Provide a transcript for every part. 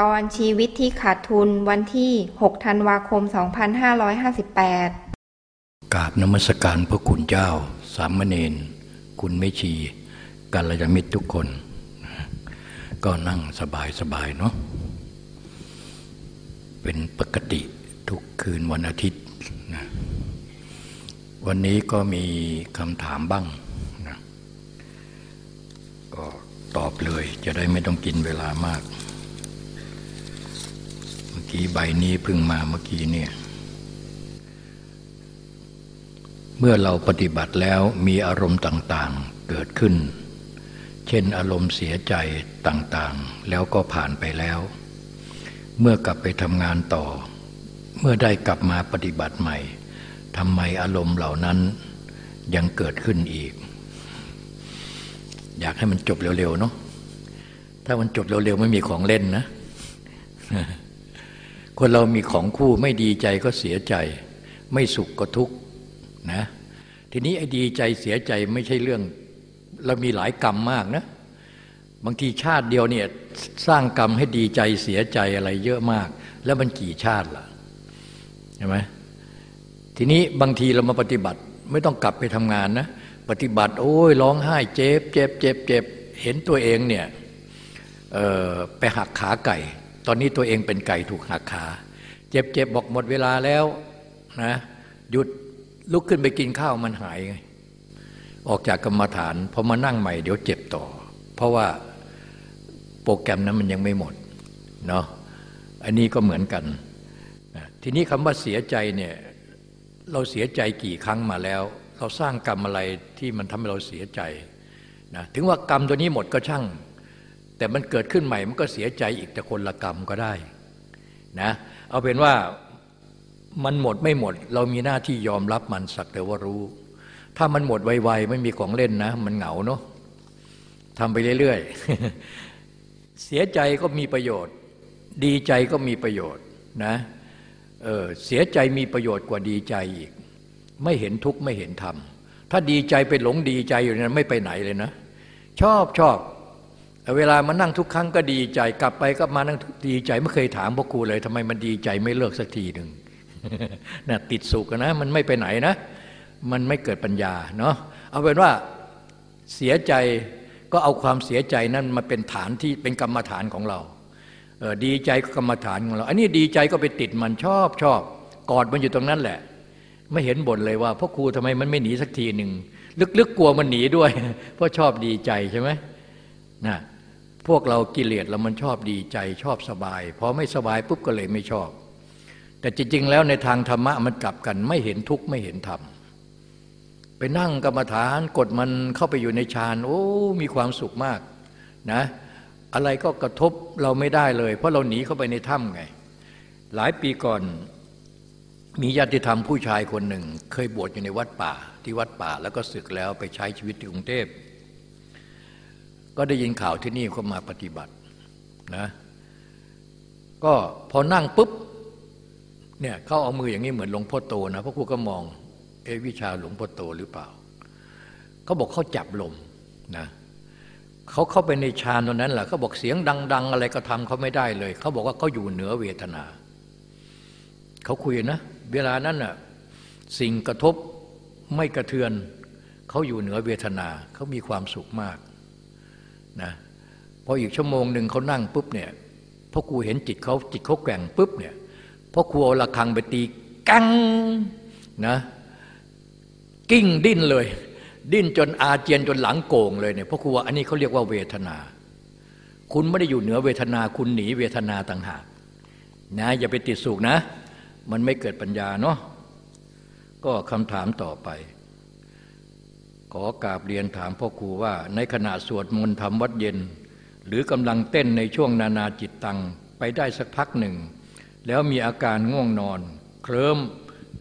ตอนชีวิตที่ขาดทุนวันที่ 6 ธันวาคม 2558กราบนมัสการพระคุณเจ้า สามเณรคุณไม่ชีกัลยาณมิตรทุกคน ก็นั่งสบายสบายเนาะเป็นปกติทุกคืนวันอาทิตย์นะวันนี้ก็มีคำถามบ้างนะก็ตอบเลยจะได้ไม่ต้องกินเวลามาก กี้ใบนี้พิ่งมาเมื่อกี้เนี่ย เมื่อเราปฏิบัติแล้วมีอารมณ์ต่างๆเกิดขึ้น เช่นอารมณ์เสียใจต่างๆ แล้วก็ผ่านไปแล้ว เมื่อกลับไปทำงานต่อ เมื่อได้กลับมาปฏิบัติใหม่ทำไมอารมณ์เหล่านั้นยังเกิดขึ้นอีก อยากให้มันจบเร็วๆเนาะถ้ามันจบเร็วๆไม่มีของเล่นนะ คนเรามีของคู่ไม่ดีใจก็เสียใจ ไม่สุขก็ทุกข์นะทีนี้ไอ้ดีใจเสียใจไม่ใช่เรื่อง เรามีหลายกรรมมากนะบางทีชาติเดียวเนี่ยสร้างกรรมให้ดีใจเสียใจอะไรเยอะมาก แล้วมันกี่ชาติล่ะใช่ไหมทีนี้บางทีเรามาปฏิบัติไม่ต้องกลับไปทำงานนะปฏิบัติ โอ้ยร้องไห้เจ็บเจ็บเจ็บเจ็บเห็นตัวเองเนี่ยไปหักขาไก่ ตอนนี้ตัวเองเป็นไก่ถูกหักขา เจ็บเจ็บบอกหมดเวลาแล้วนะหยุดลุกขึ้นไปกินข้าวมันหายไงออกจากกรรมฐานพอมานั่งใหม่เดี๋ยวเจ็บต่อ เพราะว่าโปรแกรมนั้นมันยังไม่หมดเนาะอันนี้ก็เหมือนกัน ทีนี้คำว่าเสียใจเนี่ยเราเสียใจกี่ครั้งมาแล้ว เราสร้างกรรมอะไรที่มันทำให้เราเสียใจนะถึงว่ากรรมตัวนี้หมดก็ช่าง แต่มันเกิดขึ้นใหม่มันก็เสียใจอีกแต่คนละกรรมก็ได้นะเอาเป็นว่ามันหมดไม่หมด เรามีหน้าที่ยอมรับมันสักแต่ว่ารู้ ถ้ามันหมดไวๆไม่มีของเล่นนะ มันเหงาเนาะทำไปเรื่อยๆ เสียใจก็มีประโยชน์ ดีใจก็มีประโยชน์นะเออเสียใจมีประโยชน์กว่าดีใจอีก ไม่เห็นทุกข์ไม่เห็นธรรมถ้าดีใจไปหลงดีใจอยู่นั้นไม่ไปไหนเลยนะ ชอบชอบ เวลามานั่งทุกครั้งก็ดีใจกลับไปก็มานั่งดีใจไม่เคยถามพ่อครูเลยทำไมมันดีใจไม่เลิกสักทีหนึ่งนะติดสุขนะ มันไม่ไปไหนนะ มันไม่เกิดปัญญาเนาะเอาเป็นว่าเสียใจก็เอาความเสียใจนั้นมาเป็นฐานที่เป็นกรรมฐานของเราดีใจก็กรรมฐานของเรา อันนี้ดีใจก็ไปติดมันชอบชอบกอดมันอยู่ตรงนั้นแหละ ไม่เห็นบ่นเลยว่าพ่อครูทำไมมันไม่หนีสักทีหนึ่งลึกๆกลัวมันหนีด้วย เพราะชอบดีใจใช่ไหมนะ พวกเรากิเลสเรามันชอบดีใจชอบสบายพอไม่สบายปุ๊บก็เลยไม่ชอบ แต่จริง ๆ แล้วในทางธรรมะมันกลับกันไม่เห็นทุกข์ไม่เห็นธรรมไปนั่งกรรมฐานกดมันเข้าไปอยู่ในฌานโอ้มีความสุขมากนะอะไรก็กระทบเราไม่ได้เลย เพราะเราหนีเข้าไปในถ้ำไง หลายปีก่อนมีญาติธรรมผู้ชายคนหนึ่ง เคยบวชอยู่ในวัดป่าที่วัดป่าแล้วก็ศึกแล้วไปใช้ชีวิตที่กรุงเทพ ก็ได้ยินข่าวที่นี่เขามาปฏิบัตินะก็พอนั่งปุ๊บเนี่ยเขาเอามืออย่างนี้เหมือนหลวงพ่อโตนะพระครูก็มองเอวิชาหลวงพ่อโตหรือเปล่าเขาบอกเขาจับลมนะเขาเข้าไปในฌานตรงนั้นแหละเขาบอกเสียงดัง ๆ อะไรก็ทำเขาไม่ได้เลย เขาบอกว่าเขาอยู่เหนือเวทนา เขาคุยนะ เวลานั้นน่ะสิ่งกระทบไม่กระเทือน เขาอยู่เหนือเวทนา เขามีความสุขมาก นะพออีกชั่วโมงหนึ่งเขานั่งปุ๊บเนี่ยพ่อครูเห็นจิตเขาจิตเขาแกว่งปุ๊บเนี่ยพ่อครูเอาระฆังไปตีกังนะกิ้งดิ้นเลย ดิ้นจนอาเจียนจนหลังโก่งเลยเนี่ยพราะครูว่าอันนี้เขาเรียกว่าเวทนา คุณไม่ได้อยู่เหนือเวทนาคุณหนีเวทนาต่างหากนะอย่าไปติดสุขนะ มันไม่เกิดปัญญาเนาะก็คำถามต่อไป ขอกราบเรียนถามพ่อครูว่า ในขณะสวดมนต์ทำวัดเย็น หรือกำลังเต้นในช่วงนานาจิตตังไปได้สักพักหนึ่ง แล้วมีอาการง่วงนอน เคลิ้ม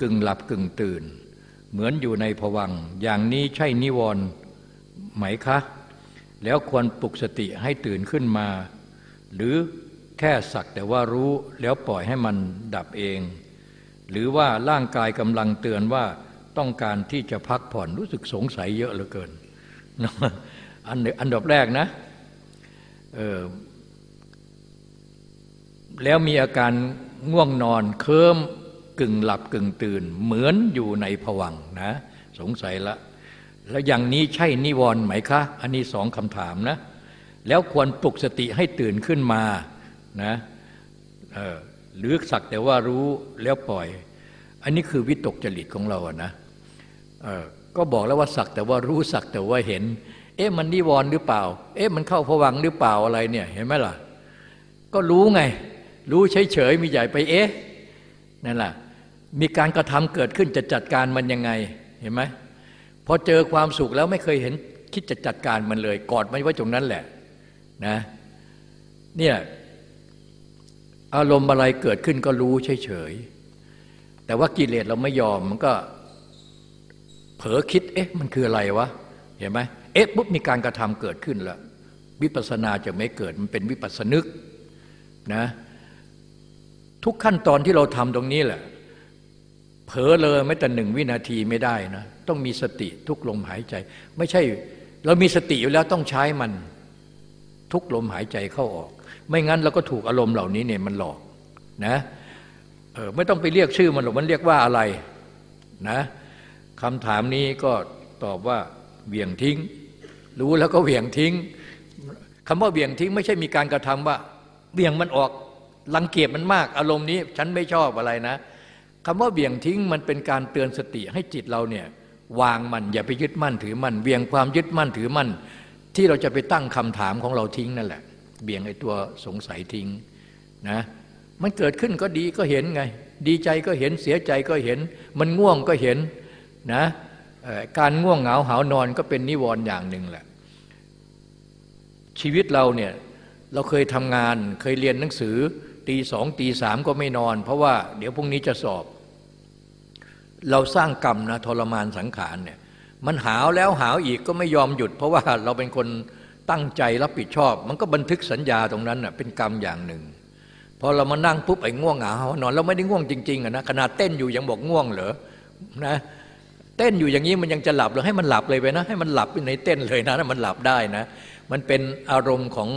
กึ่งหลับกึ่งตื่น เหมือนอยู่ในผวังอย่างนี้ใช่นิวรณ์ไหมคะ แล้วควรปลุกสติให้ตื่นขึ้นมา หรือแค่สักแต่ว่ารู้แล้วปล่อยให้มันดับเอง หรือว่าร่างกายกำลังเตือนว่า ต้องการที่จะพักผ่อนรู้สึกสงสัยเยอะเหลือเกินอันอันดับแรกนะแล้วมีอาการง่วงนอนเคลิ้มกึ่งหลับกึ่งตื่น เหมือนอยู่ในผวังนะ สงสัยละ แล้วอย่างนี้ใช่นิวรณ์ไหมคะ อันนี้สองคำถามนะ แล้วควรปลุกสติให้ตื่นขึ้นมานะเออหรือสักแต่ว่ารู้แล้วปล่อย อันนี้คือวิตกจริตของเราอะนะ ก็บอกแล้วว่าสักแต่ว่ารู้สักแต่ว่าเห็น เอ๊ะมันนิวรณ์หรือเปล่า เอ๊ะมันเข้าผวังหรือเปล่าอะไรเนี่ยเห็นไหมล่ะ ก็รู้ไง รู้เฉยๆมีใหญ่ไปเอ๊ะนั่นแหละมีการกระทำเกิดขึ้นจะจัดการมันยังไงเห็นไหมพอเจอความสุขแล้วไม่เคยเห็นคิดจะจัดการมันเลย กอดมันไว้ตรงนั้นแหละนะเนี่ยอารมณ์อะไรเกิดขึ้นก็รู้เฉยๆแต่ว่ากิเลสเราไม่ยอมมันก็ ผลอคิดเอ๊ะมันคืออะไรวะเห็นไหมเอ๊ะปุ๊บมีการกระทำเกิดขึ้นแล้ววิปัสนาจะไม่เกิดมันเป็นวิปัสสนึกนะทุกขั้นตอนที่เราทำตรงนี้แหละ เผลอเลยไม่แต่หนึ่งวินาทีไม่ได้นะต้องมีสติทุกลมหายใจ ไม่ใช่ เรามีสติอยู่แล้วต้องใช้มันทุกลมหายใจเข้าออก ไม่งั้นเราก็ถูกอารมณ์เหล่านี้เนี่ยมันหลอกนะเออไม่ต้องไปเรียกชื่อมันหรอกมันเรียกว่าอะไรนะ คำถามนี้ก็ตอบว่าเวี่ยงทิ้ง รู้แล้วก็เวี่ยงทิ้งคำว่าเวี่ยงทิ้งไม่ใช่มีการกระทำว่าเบี่ยงมันออกรังเกียจมันมาก อารมณ์นี้ฉันไม่ชอบอะไรนะคำว่าเบี่ยงทิ้งมันเป็นการเตือนสติให้จิตเราเนี่ยวางมันอย่าไปยึดมั่นถือมั่นเบี่ยงความยึดมั่นถือมั่น ที่เราจะไปตั้งคำถามของเราทิ้งนั่นแหละเบี่ยงไอ้ตัวสงสัยทิ้งนะมันเกิดขึ้นก็ดีก็เห็นไง ดีใจก็เห็นเสียใจก็เห็น มันง่วงก็เห็น นะการง่วงเหงาหานอนก็เป็นนิวรณ์อย่างหนึ่งแหละ ชีวิตเราเนี่ยเราเคยทำงานเคยเรียนหนังสือตีสองตีสามก็ไม่นอน เพราะว่าเดี๋ยวพรุ่งนี้จะสอบ เราสร้างกรรมนะทรมานสังขารเนี่ยมันหาวแล้วหาวอีกก็ไม่ยอมหยุด เพราะว่าเราเป็นคนตั้งใจรับผิดชอบ มันก็บันทึกสัญญาตรงนั้นน่ะเป็นกรรมอย่างหนึ่งพอเรามานั่งปุ๊บไอ้ง่วงเหงาหานอนเราไม่ได้ง่วงจริงๆอะนะขนาดเต้นอยู่ยังบอกง่วงเหรอนะ เต้นอยู่อย่างนี้มันยังจะหลับหรือให้มันหลับเลยไปนะ ให้มันหลับในเต้นเลยนะมันหลับได้นะ มันเป็นอารมณ์ของ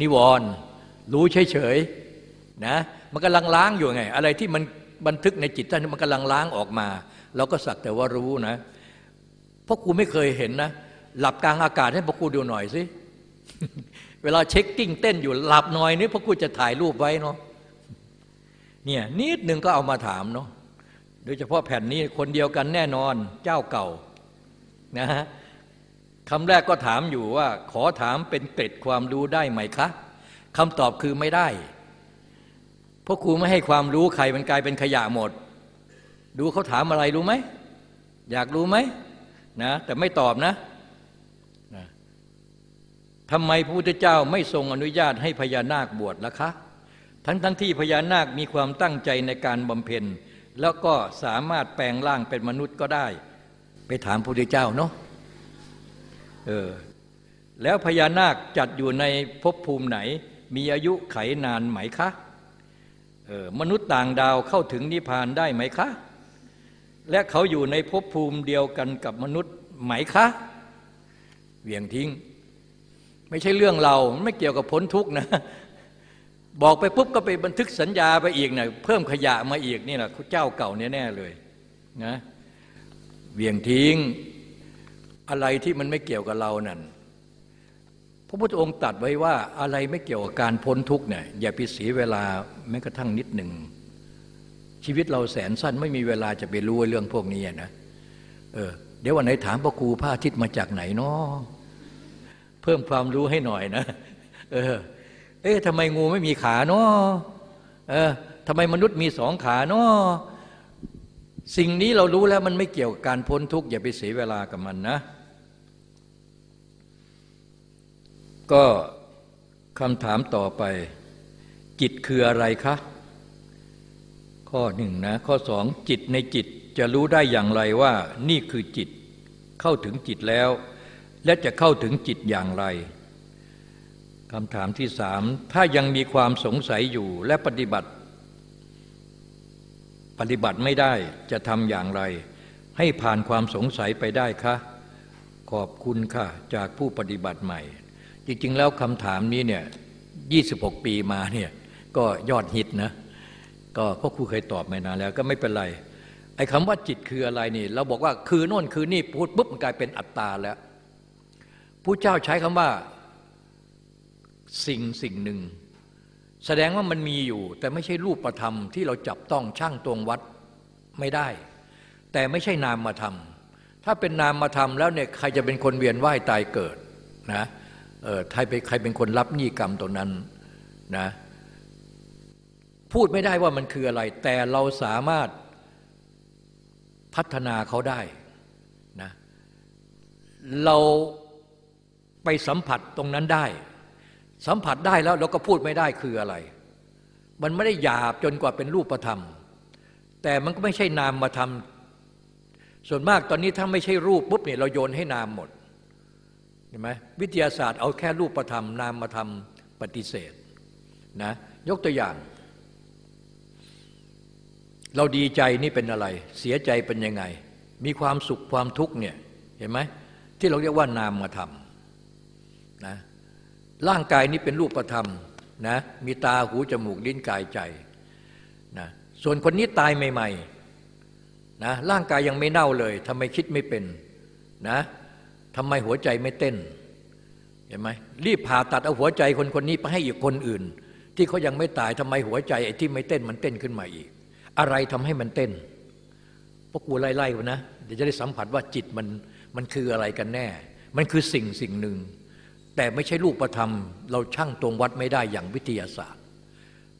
นิวรณ์รู้เฉยๆนะมันกำลังล้างอยู่ไง อะไรที่มันบันทึกในจิตท่านมันกำลังล้างออกมา เราก็สักแต่ว่ารู้นะเพราะกูไม่เคยเห็นนะ หลับกลางอากาศให้พวกกูดูหน่อยสิเวลาเช็คกิ้งเต้นอยู่หลับหน่อยนี่พวกกูจะถ่ายรูปไว้เนาะเนี่ยนิดหนึ่งก็เอามาถามเนาะ โดยเฉพาะแผ่นนี้คนเดียวกันแน่นอนเจ้าเก่านะฮะคำแรกก็ถามอยู่ว่า ขอถามเป็นเกร็ดความรู้ได้ไหมคะคำตอบคือไม่ได้ เพราะครูไม่ให้ความรู้ใครมันกลายเป็นขยะหมด ดูเขาถามอะไรรู้ไหม อยากรู้ไหมนะแต่ไม่ตอบนะนะทำไมพระพุทธเจ้าไม่ทรงอนุญาตให้พญานาคบวชล่ะคะ ทั้งทั้งที่พญานาคมีความตั้งใจในการบำเพ็ญ แล้วก็สามารถแปลงร่างเป็นมนุษย์ก็ได้ ไปถามพระพุทธเจ้าเนาะเออแล้วพญานาคจัดอยู่ในภพภูมิไหน มีอายุไขนานไหมคะเออมนุษย์ต่างดาวเข้าถึงนิพพานได้ไหมคะ และเขาอยู่ในภพภูมิเดียวกันกับมนุษย์ไหมคะเวียงทิ้ง ไม่ใช่เรื่องเราไม่เกี่ยวกับพ้นทุกข์นะ บอกไปปุ๊บก็ไปบันทึกสัญญาไปอีกนะเพิ่มขยะมาอีกนี่แหละเจ้าเก่าแน่เลยนะเวียงทิ้งอะไรที่มันไม่เกี่ยวกับเรานั่นพระพุทธองค์ตัดไว้ว่าอะไรไม่เกี่ยวกับการพ้นทุกเนี่ยอย่าไปเสียเวลาแม้กระทั่งนิดหนึ่งชีวิตเราแสนสั้นไม่มีเวลาจะไปรู้เรื่องพวกนี้นะเออเดี๋ยววันไหนถามพระครูพระอาทิตย์มาจากไหนเนาะเพิ่มความรู้ให้หน่อยนะ เออ เอ๊ะทำไมงูไม่มีขาเนาะเออทำไมมนุษย์มีสองขาเนาะสิ่งนี้เรารู้แล้วมันไม่เกี่ยวกับการพ้นทุกข์อย่าไปเสียเวลากับมันนะ ก็คำถามต่อไป จิตคืออะไรคะ ข้อหนึ่งนะ ข้อสองจิตในจิตจะรู้ได้อย่างไรว่า นี่คือจิตเข้าถึงจิตแล้ว และจะเข้าถึงจิตอย่างไร คำถามที่สามถ้ายังมีความสงสัยอยู่และปฏิบัติ ปฏิบัติไม่ได้จะทำอย่างไร ให้ผ่านความสงสัยไปได้คะขอบคุณค่ะ จากผู้ปฏิบัติใหม่ จริง ๆ แล้วคำถามนี้เนี่ย26 ปีมาเนี่ยก็ยอดฮิตนะก็พ่อครูเคยตอบมานานแล้วก็ไม่เป็นไร ไอ้คำว่าจิตคืออะไรนี่ เราบอกว่าคือโน่นคือนี่พูดปุ๊บมันกลายเป็นอัตตาแล้วผู้เจ้าใช้คำว่า สิ่งสิ่งหนึ่ง แสดงว่ามันมีอยู่ แต่ไม่ใช่รูปประธรรมที่เราจับต้องช่างตวงวัดไม่ได้ แต่ไม่ใช่นามมาถ้าเป็นนามมาแล้วเนี่ยใครจะเป็นคนเวียนว่ายตายเกิดนะเออใครเป็นใครเป็นคนรับหนี้กรรมตรงนั้นนะพูดไม่ได้ว่ามันคืออะไร แต่เราสามารถพัฒนาเขาได้นะเราไปสัมผัสตรงนั้นได้ สัมผัสได้แล้วเราก็พูดไม่ได้คืออะไร มันไม่ได้หยาบจนกว่าเป็นรูปธรรม แต่มันก็ไม่ใช่นามมาทำส่วนมากตอนนี้ถ้าไม่ใช่รูปปุ๊บเนี่ยเราโยนให้นามหมดเห็นไหมวิทยาศาสตร์เอาแค่รูปธรรม นามมาทำปฏิเสธนะยกตัวอย่าง เราดีใจนี่เป็นอะไร เสียใจเป็นยังไง มีความสุขความทุกข์เนี่ยเห็นไหมที่เราเรียกว่านามมาทำนะ ร่างกายนี้เป็นรูปธรรมนะมีตาหูจมูกลิ้นกายใจนะส่วนคนนี้ตายใหม่ๆนะร่างกายยังไม่เน่าเลยทำไมคิดไม่เป็นนะทำไมหัวใจไม่เต้นเห็นไหมรีบผ่าตัดเอาหัวใจคนคนนี้ไปให้อีกคนอื่น ที่เขายังไม่ตายทำไมหัวใจไอ้ที่ไม่เต้นมันเต้นขึ้นมาอีก อะไรทำให้มันเต้นพวกกูไล่ๆนะเดี๋ยวจะได้สัมผัสว่าจิตมันมันคืออะไรกันแน่ มันคือสิ่งสิ่งหนึ่ง แต่ไม่ใช่รูปธรรม เราช่างตรงวัดไม่ได้อย่างวิทยาศาสตร์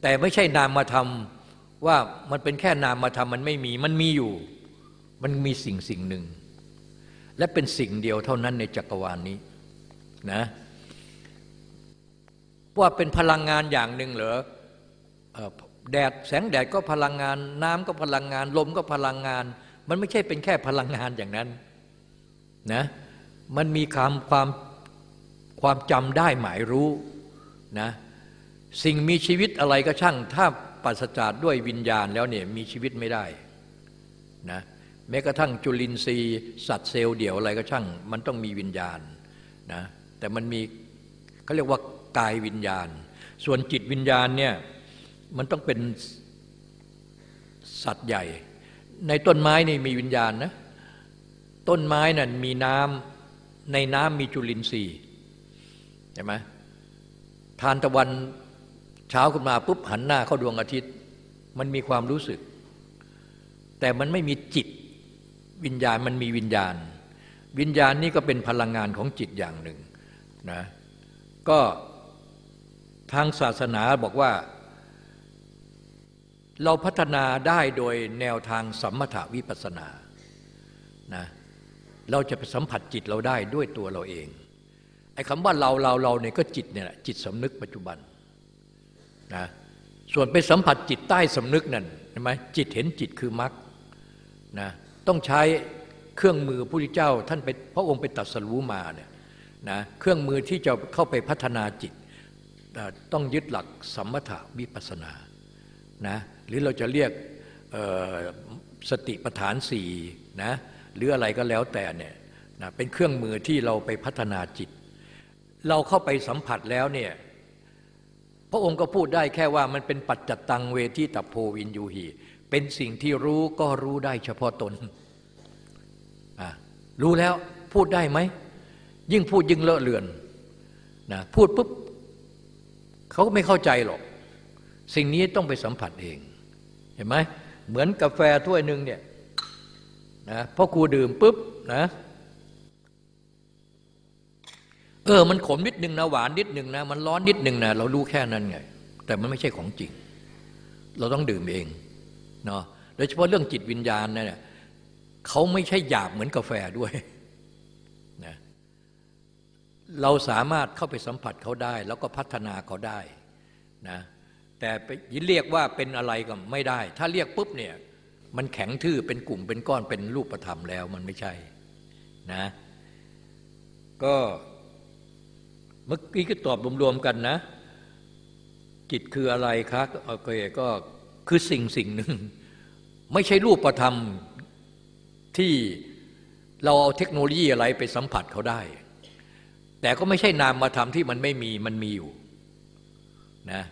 แต่ไม่ใช่นามธรรมว่ามันเป็นแค่นามธรรมมันไม่มีมันมีอยู่ มันมีสิ่งสิ่งหนึ่ง และเป็นสิ่งเดียวเท่านั้นในจักรวาลนนี้นะว่าเป็นพลังงานอย่างหนึ่งเหรอแดดแสงแดดก็พลังงาน น้ำก็พลังงาน ลมก็พลังงาน มันไม่ใช่เป็นแค่พลังงานอย่างนั้นนะมันมีความความ ความจำได้หมายรู้นะสิ่งมีชีวิตอะไรก็ช่าง ถ้าปัสจากด้วยวิญญาณแล้วเนี่ยมีชีวิตไม่ได้นะแม้กระทั่งจุลินทรีย์สัตว์เซลล์เดี่ยวอะไรก็ช่าง มันต้องมีวิญญาณนะแต่มันมีเขาเรียกว่ากายวิญญาณ ส่วนจิตวิญญาณเนี่ยมันต้องเป็นสัตว์ใหญ่ ในต้นไม้นี่มีวิญญาณนะต้นไม้นั่นมีน้ำในน้ำมีจุลินทรีย์ เห็นไหมทานตะวันเช้าขึ้นมาปุ๊บหันหน้าเข้าดวงอาทิตย์ มันมีความรู้สึก แต่มันไม่มีจิตวิญญาณมันมีวิญญาณ วิญญาณนี่ก็เป็นพลังงานของจิตอย่างหนึ่งนะก็ทางศาสนาบอกว่า เราพัฒนาได้โดยแนวทางสัมมถวิปัสนานะเราจะไปสัมผัสจิตเราได้ด้วยตัวเราเอง ไอ้คำว่าเราเราเราเนี่ยก็จิตเนี่ยจิตสำนึกปัจจุบันนะส่วนไปสัมผัสจิตใต้สำนึกนั่นใช่ไหมจิตเห็นจิตคือมรรคนะต้องใช้เครื่องมือพระพุทธเจ้าท่านไปพระองค์ไปตัดสรู้มาเนี่ยนะเครื่องมือที่จะเข้าไปพัฒนาจิต ต้องยึดหลักสมมถะวิปัสนานะหรือเราจะเรียกสติปัฏฐานสี่นะหรืออะไรก็แล้วแต่เนี่ยนะเป็นเครื่องมือที่เราไปพัฒนาจิต เราเข้าไปสัมผัสแล้วเนี่ยพระองค์ก็พูดได้แค่ว่ามันเป็นปัจจตังเวทีตัโพวินยูหีเป็นสิ่งที่รู้ก็รู้ได้เฉพาะตน รู้แล้วพูดได้ไหม ยิ่งพูดยิ่งเลอะเลือนนะพูดปุ๊บเขาก็ไม่เข้าใจหรอก สิ่งนี้ต้องไปสัมผัสเอง เห็นไหมเหมือนกาแฟถ้วยหนึ่งเนี่ยนะพ่อครูดื่มปุ๊บนะ เออ มันขมนิดหนึ่งนะหวานนิดหนึ่งนะ มันร้อนนิดหนึ่งนะเรารู้แค่นั้นไง แต่มันไม่ใช่ของจริง เราต้องดื่มเองเนาะโดยเฉพาะเรื่องจิตวิญญาณเนี่ยเขาไม่ใช่หยาบเหมือนกาแฟด้วยนะเราสามารถเข้าไปสัมผัสเขาได้ แล้วก็พัฒนาเขาได้นะแต่เรียกว่าเป็นอะไรก็ไม่ได้ ถ้าเรียกปุ๊บเนี่ยมันแข็งทื่อเป็นกลุ่มเป็นก้อนเป็นรูปธรรมแล้วมันไม่ใช่นะก็ เมื่อกี้ก็ตอบรวมๆกันนะ จิตคืออะไรคะโอเคก็คือสิ่งสิ่งหนึ่ง ไม่ใช่รูปธรรมที่เราเอาเทคโนโลยีอะไรไปสัมผัสเขาได้ แต่ก็ไม่ใช่นามมาทำที่มันไม่มีมันมีอยู่นะ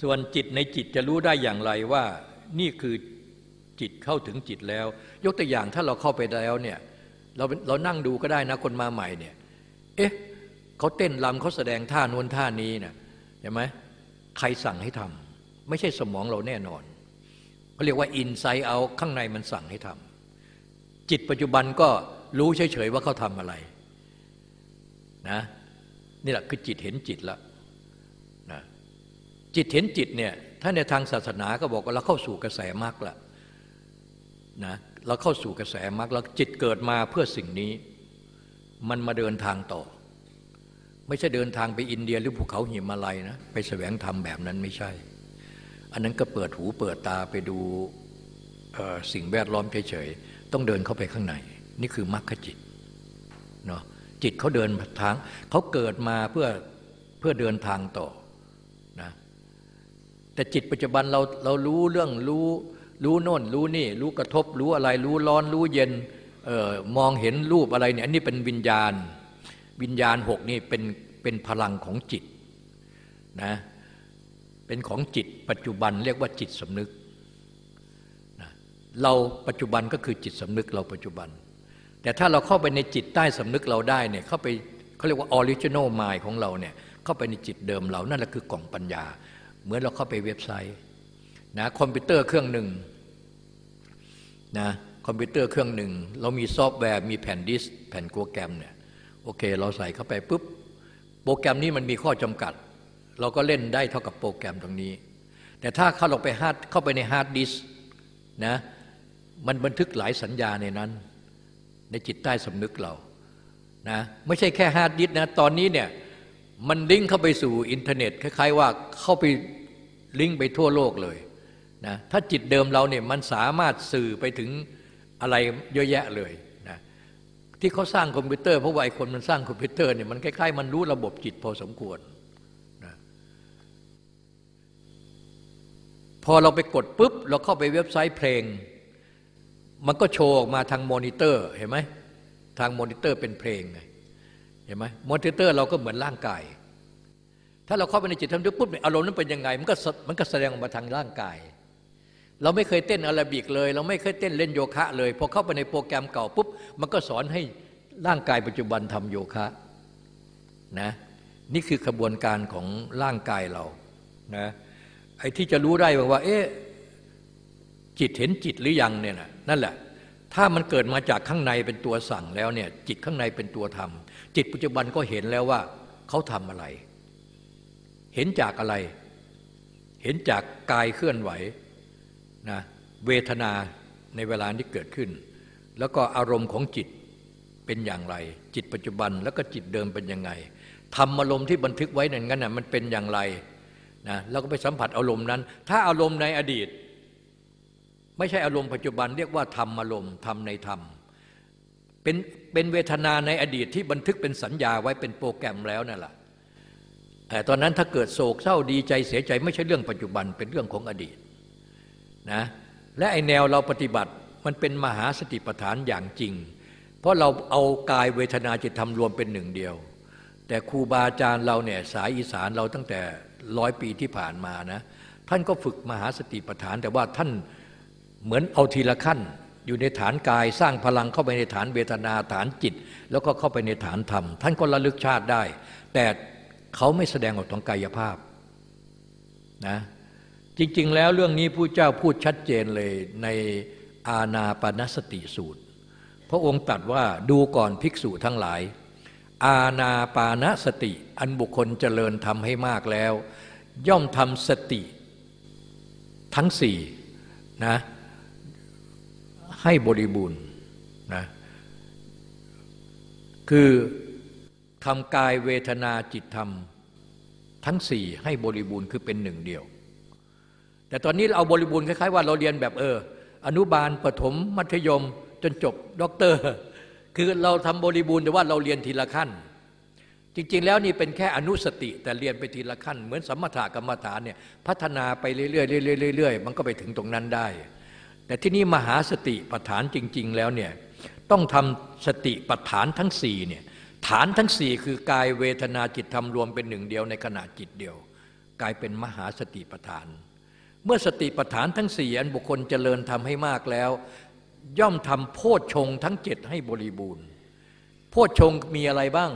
ส่วนจิตในจิตจะรู้ได้อย่างไรว่า นี่คือจิตเข้าถึงจิตแล้ว ยกตัวอย่างถ้าเราเข้าไปแล้วเนี่ยเราเรานั่งดูก็ได้นะคนมาใหม่เนี่ย เอ๊ะเขาเต้นรำเขาแสดงท่านวนท่านี้นะเห็นไหมใครสั่งให้ทำไม่ใช่สมองเราแน่นอนเขาเรียกว่าอินไซต์เอาข้างในมันสั่งให้ทำจิตปัจจุบันก็รู้เฉยๆว่าเขาทำอะไรนะนี่แหละคือจิตเห็นจิตแล้วนะจิตเห็นจิตเนี่ยถ้าในทางศาสนาก็บอกว่าเราเข้าสู่กระแสมรรคละนะเราเข้าสู่กระแสมรรคแล้วจิตเกิดมาเพื่อสิ่งนี้ มันมาเดินทางต่อ ไม่ใช่เดินทางไปอินเดียหรือภูเขาหิมาลัยนะ ไปแสวงธรรมแบบนั้นไม่ใช่ อันนั้นก็เปิดหูเปิดตาไปดูสิ่งแวดล้อมเฉยๆ ต้องเดินเข้าไปข้างใน นี่คือมรรคจิตเนาะจิตเขาเดินทางเขาเกิดมาเพื่อเพื่อเดินทางต่อนะแต่จิตปัจจุบันเราเรารู้เรื่องรู้รู้โน่นรู้นี่ รู้กระทบรู้อะไร รู้ร้อนรู้เย็น ออมองเห็นรูปอะไรเนี่ยอันนี้เป็นวิญญาณ วิญญาณหกนี่เป็นเป็นพลังของจิตนะเป็นของจิตปัจจุบันเรียกว่าจิตสำนึกนะเราปัจจุบันก็คือจิตสำนึกเราปัจจุบัน แต่ถ้าเราเข้าไปในจิตใต้สำนึกเราได้เนี่ยเข้าไปเขาเรียกว่า original mind ของเราเนี่ยเข้าไปในจิตเดิมเรานั่นแหละคือกล่องปัญญา เหมือนเราเข้าไปเว็บไซต์นะคอมพิวเตอร์เครื่องหนึ่งนะ คอมพิวเตอร์เครื่องหนึ่ง เรามีซอฟต์แวร์มีแผ่นดิสก์แผ่นโปรแกรมเนี่ยโอเค เราใส่เข้าไปปุ๊บโปรแกรมนี้มันมีข้อจำกัด เราก็เล่นได้เท่ากับโปรแกรมตรงนี้ แต่ถ้าเข้าลงไปฮาร์ดเข้าไปในฮาร์ดดิสก์นะมันบันทึกหลายสัญญาในนั้น ในจิตใต้สำนึกเรานะไม่ใช่แค่ฮาร์ดดิสก์นะตอนนี้เนี่ยมันลิงก์เข้าไปสู่อินเทอร์เน็ตคล้ายๆว่าเข้าไปลิงก์ไปทั่วโลกเลยนะถ้าจิตเดิมเราเนี่ยมันสามารถสื่อไปถึง อะไรเยอะแยะเลยนะที่เขาสร้างคอมพิวเตอร์เพราะว่าไอ้คนมันสร้างคอมพิวเตอร์เนี่ยมันคล้ายๆมันรู้ระบบจิตพอสมควรนะพอเราไปกดปุ๊บ เราเข้าไปเว็บไซต์เพลง มันก็โชว์ออกมาทางมอนิเตอร์เห็นไหมทางมอนิเตอร์เป็นเพลงไงเห็นไหมมอนิเตอร์เราก็เหมือนร่างกายถ้าเราเข้าไปในจิตทำด้วยปุ๊บอารมณ์นั้นเป็นยังไงมันก็มันก็แสดงออกมาทางร่างกาย เราไม่เคยเต้นแอโรบิกเลย เราไม่เคยเต้นเล่นโยคะเลยพอเข้าไปในโปรแกรมเก่าปุ๊บมันก็สอนให้ร่างกายปัจจุบันทำโยคะนะนี่คือกระบวนการของร่างกายเรานะไอ้ที่จะรู้ได้ว่า เอ๊ะจิตเห็นจิตหรือยังเนี่ยนะนั่นแหละ ถ้ามันเกิดมาจากข้างในเป็นตัวสั่งแล้วเนี่ยจิตข้างในเป็นตัวทำจิตปัจจุบันก็เห็นแล้วว่าเขาทำอะไร เห็นจากอะไร เห็นจากกายเคลื่อนไหว นะเวทนาในเวลาที่เกิดขึ้น แล้วก็อารมณ์ของจิตเป็นอย่างไร จิตปัจจุบันแล้วก็จิตเดิมเป็นยังไงทำอารมณ์ที่บันทึกไว้นั่นงั้นนะมันเป็นอย่างไรนะแล้วก็ไปสัมผัสอารมณ์นั้น ถ้าอารมณ์ในอดีต ไม่ใช่อารมณ์ปัจจุบันเรียกว่าธรรมอารมณ์ธรรมในธรรมเป็นเป็นเวทนาในอดีตที่บันทึกเป็นสัญญาไว้เป็นโปรแกรมแล้วนั่นแหละแต่ตอนนั้นถ้าเกิดโศกเศร้าดีใจเสียใจ ไม่ใช่เรื่องปัจจุบันเป็นเรื่องของอดีต นะและไอแนวเราปฏิบัติมันเป็นมหาสติปัฏฐานอย่างจริง เพราะเราเอากายเวทนาจิตธรรมรวมเป็นหนึ่งเดียว แต่ครูบาอาจารย์เราเนี่ยสายอีสานเราตั้งแต่ร้อยปีที่ผ่านมานะท่านก็ฝึกมหาสติปัฏฐาน แต่ว่าท่านเหมือนเอาทีละขั้น อยู่ในฐานกายสร้างพลังเข้าไปในฐานเวทนาฐานจิต แล้วก็เข้าไปในฐานธรรม ท่านก็ระลึกชาติได้ แต่เขาไม่แสดงออกทางกายภาพนะ จริง ๆ แล้วเรื่องนี้ผู้เจ้าพูดชัดเจนเลยในอาณาปณสติสูตร พระองค์ตรัสว่าดูก่อนภิกษุทั้งหลาย อาณาปานสติ อันบุคคลเจริญทำให้มากแล้ว ย่อมทำสติทั้งสี่นะให้บริบูรณ์นะคือทำกายเวทนาจิตธรรม ทั้งสี่ให้บริบูรณ์คือเป็นหนึ่งเดียว แต่ตอนนี้เราเอาบริบูรณ์คล้ายๆว่าเราเรียนแบบเออ อนุบาลปฐมมัธยมจนจบด็อกเตอร์ คือเราทำบริบูรณ์แต่ว่าเราเรียนทีละขั้น จริงๆ แล้วนี่เป็นแค่อนุสติแต่เรียนไปทีละขั้น เหมือนสมถะกรรมฐานเนี่ยพัฒนาไปเรื่อยๆเรื่อยๆเรื่อยๆมันก็ไปถึงตรงนั้นได้ แต่ที่นี่มหาสติปัฏฐานจริง ๆ แล้วเนี่ยต้องทำสติปัฏฐานทั้งสี่เนี่ยฐานทั้งสี่คือกายเวทนาจิตธรรมรวมเป็นหนึ่งเดียวในขณะจิตเดียว กลายเป็นมหาสติปัฏฐาน เมื่อสติปัฏฐานทั้งสี่อันบุคคลเจริญทำให้มากแล้ว ย่อมทำโพชฌงทั้งเจ็ดให้บริบูรณ์ โพชฌงมีอะไรบ้าง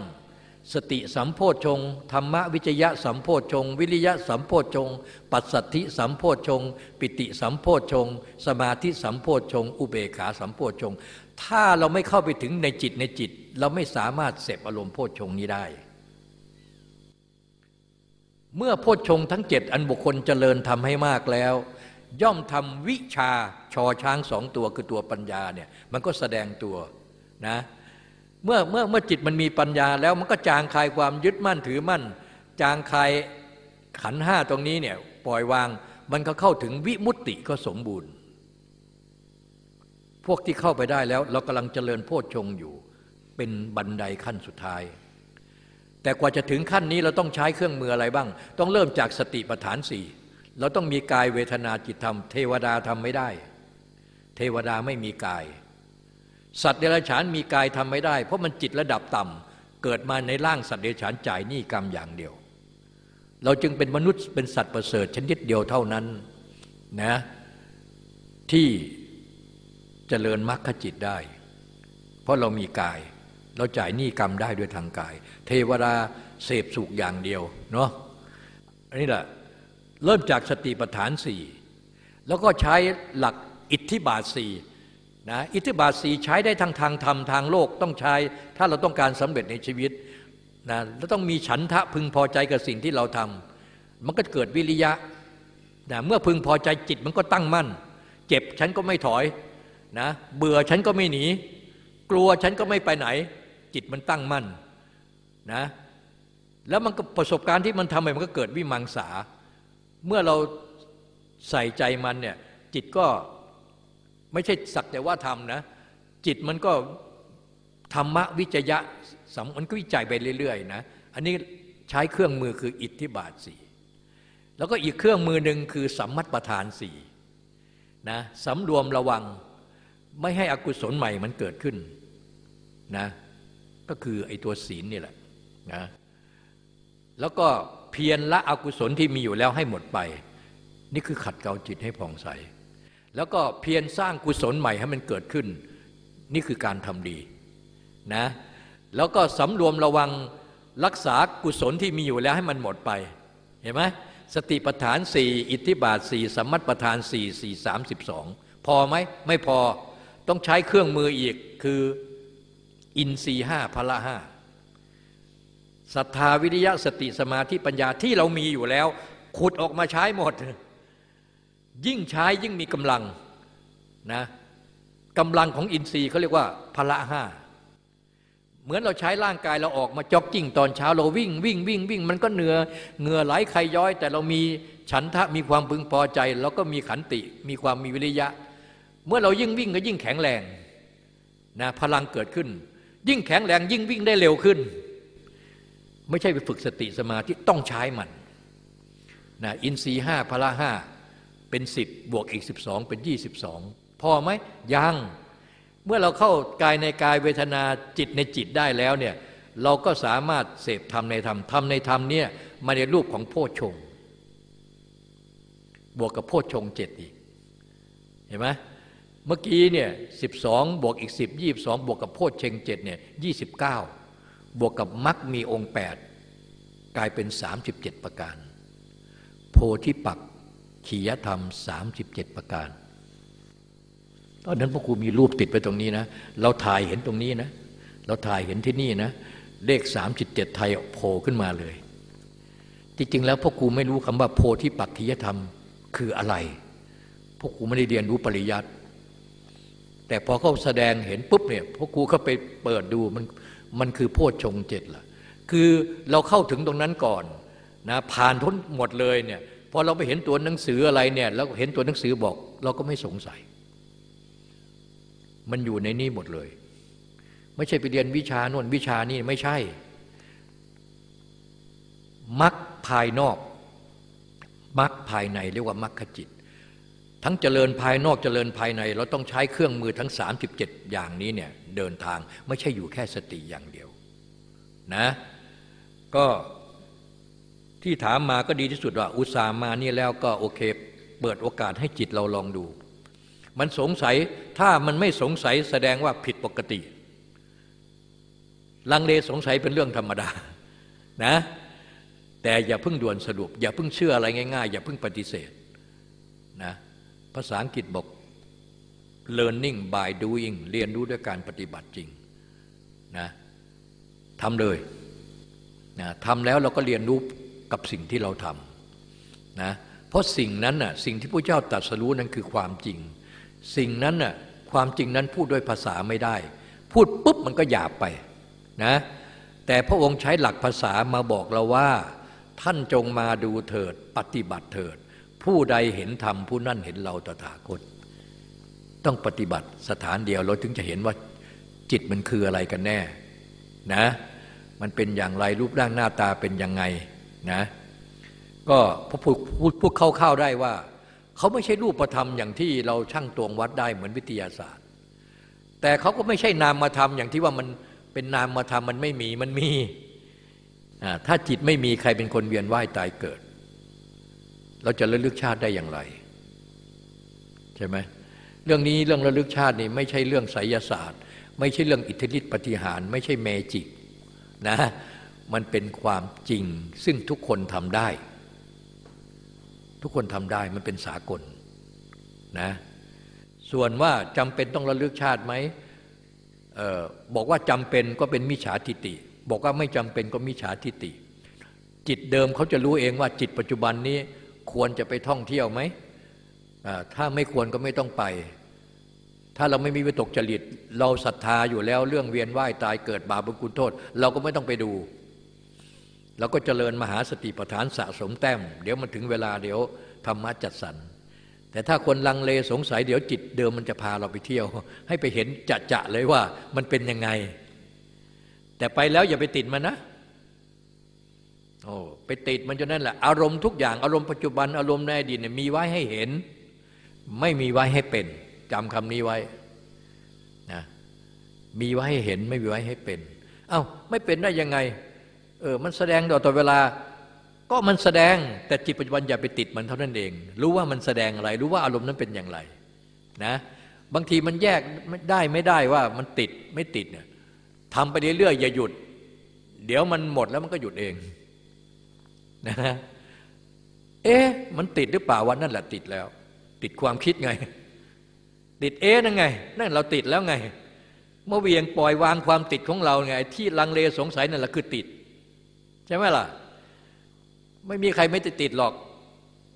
สติสัมโพชฌงธรรมวิจยะสัมโพชฌงวิริยะสัมโพชฌงปัสสัทธิสัมโพชฌงปิติสัมโพชฌงสมาธิสัมโพชฌงอุเบขาสัมโพชฌงถ้าเราไม่เข้าไปถึงในจิตในจิต เราไม่สามารถเสพอารมณ์โพชฌงนี้ได้ เมื่อโพชฌงค์ทั้งเจ็ดอันบุคคลเจริญทำให้มากแล้ว ย่อมทำวิชาชอช้างสองตัวคือตัวปัญญาเนี่ยมันก็แสดงตัวนะเมื่อเมื่อเมื่อจิตมันมีปัญญาแล้วมันก็จางคลายความยึดมั่นถือมั่น จางคลายขันห้าตรงนี้เนี่ยปล่อยวางมันก็เข้าถึงวิมุตติก็สมบูรณ์ พวกที่เข้าไปได้แล้ว เรากำลังเจริญโพชฌงอยู่ เป็นบันไดขั้นสุดท้าย แต่กว่าจะถึงขั้นนี้เราต้องใช้เครื่องมืออะไรบ้าง ต้องเริ่มจากสติปัฏฐานสี่เราต้องมีกายเวทนาจิตธรรม เทวดาทำไม่ได้ เทวดาไม่มีกาย สัตว์เดรัจฉานมีกายทำไม่ได้ เพราะมันจิตระดับต่ำเกิดมาในร่างสัตว์เดรัจฉานจ่ายหนี้กรรมอย่างเดียว เราจึงเป็นมนุษย์เป็นสัตว์ประเสริฐชนิดเดียวเท่านั้นนะที่เจริญมรรคจิตได้ เพราะเรามีกาย เราจ่ายหนี้กรรมได้ด้วยทางกาย เทวดาเสพสุขอย่างเดียวเนาะอันนี้แหละเริ่มจากสติปัฏฐานสี่แล้วก็ใช้หลักอิทธิบาทสี่นะอิทธิบาทสี่ใช้ได้ทั้งทางธรรมทางโลกต้องใช้ ถ้าเราต้องการสำเร็จในชีวิตนะแล้วต้องมีฉันทะพึงพอใจกับสิ่งที่เราทำมันก็เกิดวิริยะนะเมื่อพึงพอใจจิตมันก็ตั้งมั่น เจ็บฉันก็ไม่ถอยนะเบื่อฉันก็ไม่หนี กลัวฉันก็ไม่ไปไหน จิตมันตั้งมั่นนะแล้วมันก็ประสบการณ์ที่มันทำไปมันก็เกิดวิมังสา เมื่อเราใส่ใจมันเนี่ยจิตก็ไม่ใช่สักแต่ว่าทำนะ จิตมันก็ธรรมะวิจยะสมมันก็วิจัยไปเรื่อยๆนะอันนี้ใช้เครื่องมือคืออิทธิบาทสี่แล้วก็อีกเครื่องมือหนึ่งคือสัมมัตประธานสี่นะสำรวมระวังไม่ให้อกุศลใหม่มันเกิดขึ้นนะ ก็คือไอ้ตัวศีลนี่แหละนะแล้วก็เพียรละอกุศลที่มีอยู่แล้วให้หมดไป นี่คือขัดเกลาจิตให้ผ่องใส แล้วก็เพียรสร้างกุศลใหม่ให้มันเกิดขึ้น นี่คือการทำดีนะแล้วก็สำรวมระวังรักษากุศลที่มีอยู่แล้วให้มันหมดไป เห็นไหมสติปัฏฐานสี่อิทธิบาทสี่สัมมัติปัฏฐานสี่สี่สามสิบสองพอไหมไม่พอต้องใช้เครื่องมืออีกคือ อินทรีห้าพละห้าศรัทธาวิริยะสติสมาธิปัญญาที่เรามีอยู่แล้ว ขุดออกมาใช้หมด ยิ่งใช้ยิ่งมีกำลังนะกำลังของอินทรีย์เขาเรียกว่าพละห้าเหมือนเราใช้ร่างกายเราออกมาจ็อกกิ้งตอนเช้าเราวิ่งวิ่งวิ่งวิ่งมันก็เหนื่อเหงื่อไหลไคลย้อย แต่เรามีฉันทะมีความพึงพอใจเราก็มีขันติ มีความมีวิริยะ เมื่อเรายิ่งวิ่งก็ยิ่งแข็งแรงนะพลังเกิดขึ้น ยิ่งแข็งแรงยิ่งวิ่งได้เร็วขึ้น ไม่ใช่ไปฝึกสติสมาธิต้องใช้มันนะอินทรีห้าพละห้าเป็นสิบบวกอีกสิบสองเป็นยี่สิบสองพอไหมยังเมื่อเราเข้ากายในกายเวทนาจิตในจิตได้แล้วเนี่ยเราก็สามารถเสพธรรมในธรรมธรรมในธรรมเนี่ยมาในรูปของโพชฌงบวกกับโพชฌงเจ็ดอีก เห็นไหม เมื่อกี้เนี่ยสิบสองบวกอีกสิบยี่บสองบวกกับโพชเชงเจ็ดเนี่ยยี่สิบเก้าบวกกับมักมีองค์แปดกลายเป็นสามสิบเจ็ดประการ โพธิปักขียธรรมสามสิบเจ็ดประการ ตอนนั้นพ่อครูมีรูปติดไปตรงนี้นะ เราถ่ายเห็นตรงนี้นะ เราถ่ายเห็นที่นี่นะ เลขสามจิตเจ็ดไทยโผล่ขึ้นมาเลย จริงๆแล้วพ่อครูไม่รู้คำว่าโพธิปักขิยธรรมคืออะไรพ่อครูไม่ได้เรียนรู้ปริยัติ แต่พอเขาแสดงเห็นปุ๊บเนี่ยพ่อครูก็ไปเปิดดูมันมันคือโพชฌงเจ็ดล่ะคือเราเข้าถึงตรงนั้นก่อนนะผ่านท้นหมดเลยเนี่ยพอเราไปเห็นตัวหนังสืออะไรเนี่ยแล้วเห็นตัวหนังสือบอก เราก็ไม่สงสัย มันอยู่ในนี้หมดเลย ไม่ใช่ไปเรียนวิชาโน่นวิชานี่ไม่ใช่มักภายนอกมักภายในเรียกว่ามักขจิต ทั้งเจริญภายนอกเจริญภายใน เราต้องใช้เครื่องมือทั้ง 37 อย่างนี้เนี่ยเดินทางไม่ใช่อยู่แค่สติอย่างเดียวนะก็ที่ถามมาก็ดีที่สุดว่า อุตส่าห์มานี่แล้วก็โอเค เปิดโอกาสให้จิตเราลองดู มันสงสัยถ้ามันไม่สงสัยแสดงว่าผิดปกติ ลังเลสงสัยเป็นเรื่องธรรมดานะแต่อย่าเพิ่งด่วนสรุป อย่าเพิ่งเชื่ออะไรง่าย ๆ อย่าเพิ่งปฏิเสธ ภาษาอังกฤษบอก learning by doing เรียนรู้ด้วยการปฏิบัติจริงนะทำเลยนะทำแล้วเราก็เรียนรู้กับสิ่งที่เราทำนะเพราะสิ่งนั้นน่ะสิ่งที่พระเจ้าตรัสรู้นั้นคือความจริง สิ่งนั้นน่ะความจริงนั้นพูดด้วยภาษาไม่ได้ พูดปุ๊บมันก็หยาบไปนะแต่พระองค์ใช้หลักภาษามาบอกเราว่า ท่านจงมาดูเถิด ปฏิบัติเถิด ผู้ใดเห็นธรรมผู้นั่นเห็นเราตถาคต ต้องปฏิบัติสถานเดียวเราถึงจะเห็นว่าจิตมันคืออะไรกันแน่นะ มันเป็นอย่างไรรูปร่างหน้าตาเป็นยังไงนะก็พูดพูดพูดเข้าๆได้ว่า เขาไม่ใช่รูปธรรมอย่างที่เราช่างตวงวัดได้เหมือนวิทยาศาสตร์ แต่เขาก็ไม่ใช่นามธรรมอย่างที่ว่ามันเป็นนามธรรมมันไม่มีมันมีถ้าจิตไม่มีใครเป็นคนเวียนว่ายตายเกิด เราจะระลึกชาติได้อย่างไร ใช่ไหมเรื่องนี้เรื่องระลึกชาตินี่ไม่ใช่เรื่องไสยศาสตร์ ไม่ใช่เรื่องอิทธิฤทธิปฏิหาร ไม่ใช่เมจิกนะมันเป็นความจริงซึ่งทุกคนทำได้ ทุกคนทำได้มันเป็นสากลนะส่วนว่าจำเป็นต้องระลึกชาติไหมออบอกว่าจำเป็นก็เป็นมิจฉาทิฏฐิบอกว่าไม่จำเป็นก็มิจฉาทิฏฐิจิตเดิมเขาจะรู้เองว่าจิตปัจจุบันนี้ ควรจะไปท่องเที่ยวไหมถ้าไม่ควรก็ไม่ต้องไป ถ้าเราไม่มีวิตกจริต เราศรัทธาอยู่แล้วเรื่องเวียนว่ายตายเกิดบาปบุญคุณโทษ เราก็ไม่ต้องไปดูเราก็เจริญมหาสติปัฏฐานสะสมแต้ม เดี๋ยวมันถึงเวลาเดี๋ยวธรรมะจัดสรรแต่ถ้าคนลังเลสงสัยเดี๋ยวจิตเดิมมันจะพาเราไปเที่ยว ให้ไปเห็นจะจะเลยว่ามันเป็นยังไง แต่ไปแล้วอย่าไปติดมันนะ โอ้ไปติดมันจนนั่นแหละ อารมณ์ทุกอย่างอารมณ์ปัจจุบันอารมณ์ในอดีตเนี่ยมีไว้ให้เห็น ไม่มีไว้ให้เป็นจำคำนี้ไว้นะมีไว้ให้เห็นไม่มีไว้ให้เป็น เอา้าไม่เป็นได้ยังไงเออมันแสดงต่อเวลาก็มันแสดงแต่จิตปัจจุบันอย่าไปติดมันเท่านั้นเอง รู้ว่ามันแสดงอะไร รู้ว่าอารมณ์นั้นเป็นอย่างไรนะบางทีมันแยกได้ไม่ได้ว่ามันติดไม่ติดเนี่ยทำไปเรื่อยๆอย่าหยุด เดี๋ยวมันหมดแล้วมันก็หยุดเอง นะเอ๊ะมันติดหรือเปล่าวันนั่นแหละติดแล้ว ติดความคิดไง ติดเอ๊นั่นไง นั่นเราติดแล้วไง เมื่อเวียงปล่อยวางความติดของเราไง ที่ลังเลสงสัยนั่นแหละคือติด ใช่ไหมล่ะ ไม่มีใครไม่ติดติดหรอก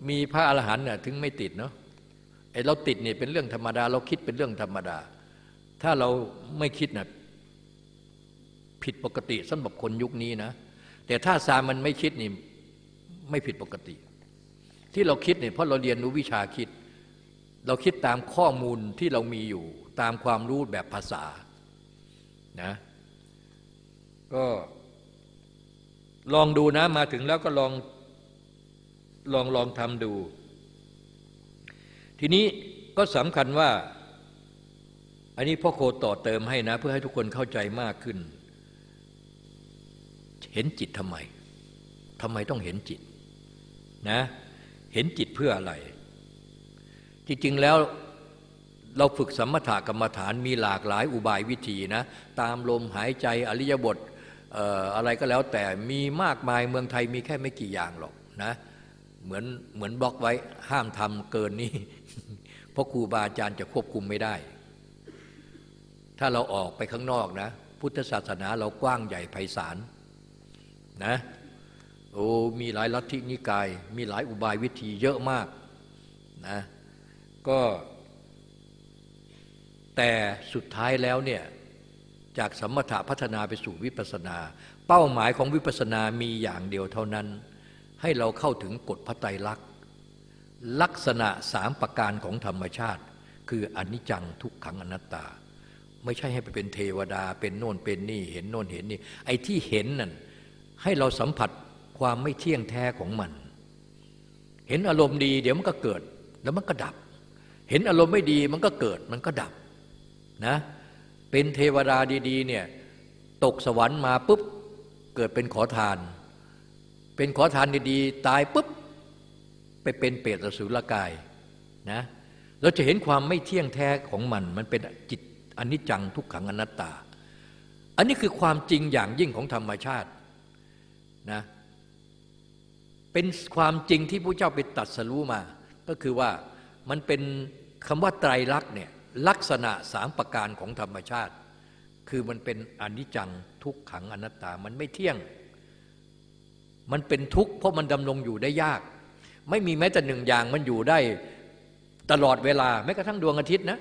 มีพระอรหันต์น่ะถึงไม่ติดเนาะไอ้เราติดเนี่ยเป็นเรื่องธรรมดา เราคิดเป็นเรื่องธรรมดา ถ้าเราไม่คิดน่ะผิดปกติสำหรับคนยุคนี้นะ แต่ถ้าสามันไม่คิดนี่ ไม่ผิดปกติ ที่เราคิดเนี่ยเพราะเราเรียนรู้วิชาคิด เราคิดตามข้อมูลที่เรามีอยู่ ตามความรู้แบบภาษานะก็ลองดูนะมาถึงแล้วก็ลองลองลองทำดู ทีนี้ก็สำคัญว่า อันนี้พ่อโคต่อเติมให้นะ เพื่อให้ทุกคนเข้าใจมากขึ้น เห็นจิตทำไมทำไมต้องเห็นจิต นะเห็นจิตเพื่ออะไร จริงๆแล้วเราฝึกสมถกรรมฐานมีหลากหลายอุบายวิธีนะตามลมหายใจอริยบทอะไรก็แล้วแต่มีมากมายเมืองไทยมีแค่ไม่กี่อย่างหรอกนะเหมือนเหมือนบล็อกไว้ห้ามทำเกินนี้เพราะครูบาอาจารย์จะควบคุมไม่ได้ ถ้าเราออกไปข้างนอกนะ พุทธศาสนาเรากว้างใหญ่ไพศาลนะ โอ้มีหลายลัทธินิกาย มีหลายอุบายวิธีเยอะมากนะก็แต่สุดท้ายแล้วเนี่ยจากสมถะพัฒนาไปสู่วิปัสนา เป้าหมายของวิปัสนามีอย่างเดียวเท่านั้น ให้เราเข้าถึงกฎพระไตรลักษณ์ลักษณะสามประการของธรรมชาติ คืออนิจจังทุกขังอนัตตา ไม่ใช่ให้ไปเป็นเทวดาเป็นโน่นเป็นนี่เห็นโน่นเห็นนี่ไอ้ที่เห็นนั่นให้เราสัมผัส ความไม่เที่ยงแท้ของมัน เห็นอารมณ์ดี เดี๋ยวมันก็เกิด แล้วมันก็ดับ เห็นอารมณ์ไม่ดีมันก็เกิดมันก็ดับนะเป็นเทวดาดีๆเนี่ยตกสวรรค์มาปุ๊บเกิดเป็นขอทาน เป็นขอทานดีๆตายปุ๊บไปเป็นเปรตอสุรกายนะเราจะเห็นความไม่เที่ยงแท้ของมัน มันเป็นจิตอนิจจังทุกขังอนัตตา อันนี้คือความจริงอย่างยิ่งของธรรมชาตินะ เป็นความจริงที่พระเจ้าไปตัดสรู้มา ก็คือว่ามันเป็นคำว่าไตรลักษณ์เนี่ยลักษณะสามประการของธรรมชาติ คือมันเป็นอนิจจังทุกขังอนัตตามันไม่เที่ยง มันเป็นทุกข์เพราะมันดำรงอยู่ได้ยาก ไม่มีแม้แต่หนึ่งอย่างมันอยู่ได้ตลอดเวลาแม้กระทั่งดวงอาทิตย์นะ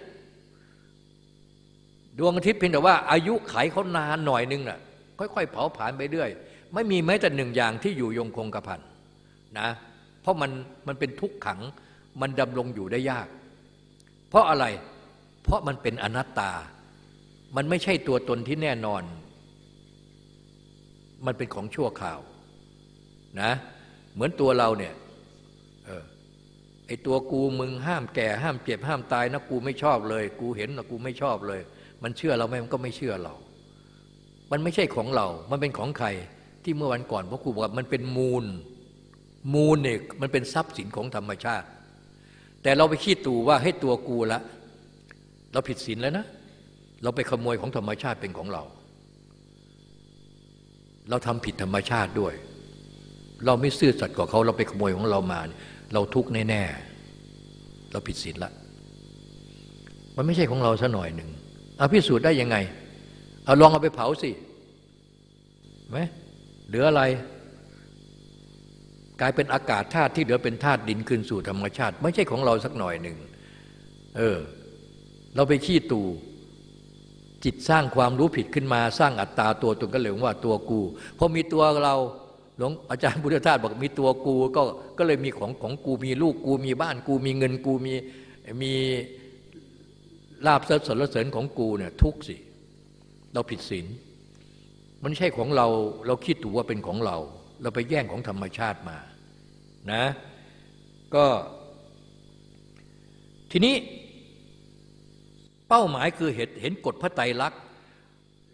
ดวงอาทิตย์เพียงแต่ว่าอายุไขเขานานหน่อยนึงน่ะค่อยๆ เผาผลาญไปเรื่อย ไม่มีแม้แต่หนึ่งอย่างที่อยู่ยงคงกระพัน นะเพราะมันมันเป็นทุกขังมันดำรงอยู่ได้ยาก เพราะอะไรเพราะมันเป็นอนัตตา มันไม่ใช่ตัวตนที่แน่นอน มันเป็นของชั่วข่าวนะเหมือนตัวเราเนี่ยออไอตัวกูมึงห้ามแก่ห้ามเจ็บห้ามตายนะกูไม่ชอบเลย กูเห็นนะกูไม่ชอบเลย มันเชื่อเราไหมมันก็ไม่เชื่อเรา มันไม่ใช่ของเรา มันเป็นของใครที่เมื่อวันก่อนพ่อครูบอกว่ามันเป็นมูล มูลเนี่ยมันเป็นทรัพย์สินของธรรมชาติ แต่เราไปคิดตูว่าให้ตัวกูละ เราผิดศีลแล้วนะ เราไปขโมยของธรรมชาติเป็นของเรา เราทำผิดธรรมชาติด้วย เราไม่ซื่อสัตย์กับเขาเราไปขโมยของเรามา เราทุกข์แน่ๆเราผิดศีลละ มันไม่ใช่ของเราซะหน่อยหนึ่งเอาพิสูจน์ได้ยังไงเอาลองเอาไปเผาสิไหมเหลืออะไร กลายเป็นอากาศธาตุที่เหลือเป็นธาตุดินคืนสู่ธรรมชาติ ไม่ใช่ของเราสักหน่อยหนึ่งเออเราไปขี้ตูจิตสร้างความรู้ผิดขึ้นมาสร้างอัตตาตัวตนก็เลยว่าตัวกูพอมีตัวเราหลวงอาจารย์พุทธทาสบอกมีตัวกูก็ก็เลยมีของของกูมีลูกกูมีบ้านกูมีเงินกูมีมีลาบเสริญเสริญของกูเนี่ยทุกสิ เราผิดศีลมันไม่ใช่ของเราเราคิดถูกว่าเป็นของเรา เราไปแย่งของธรรมชาติมานะก็ ทีนี้เป้าหมายคือเห็นเห็นกฎพระไตรลักษณ์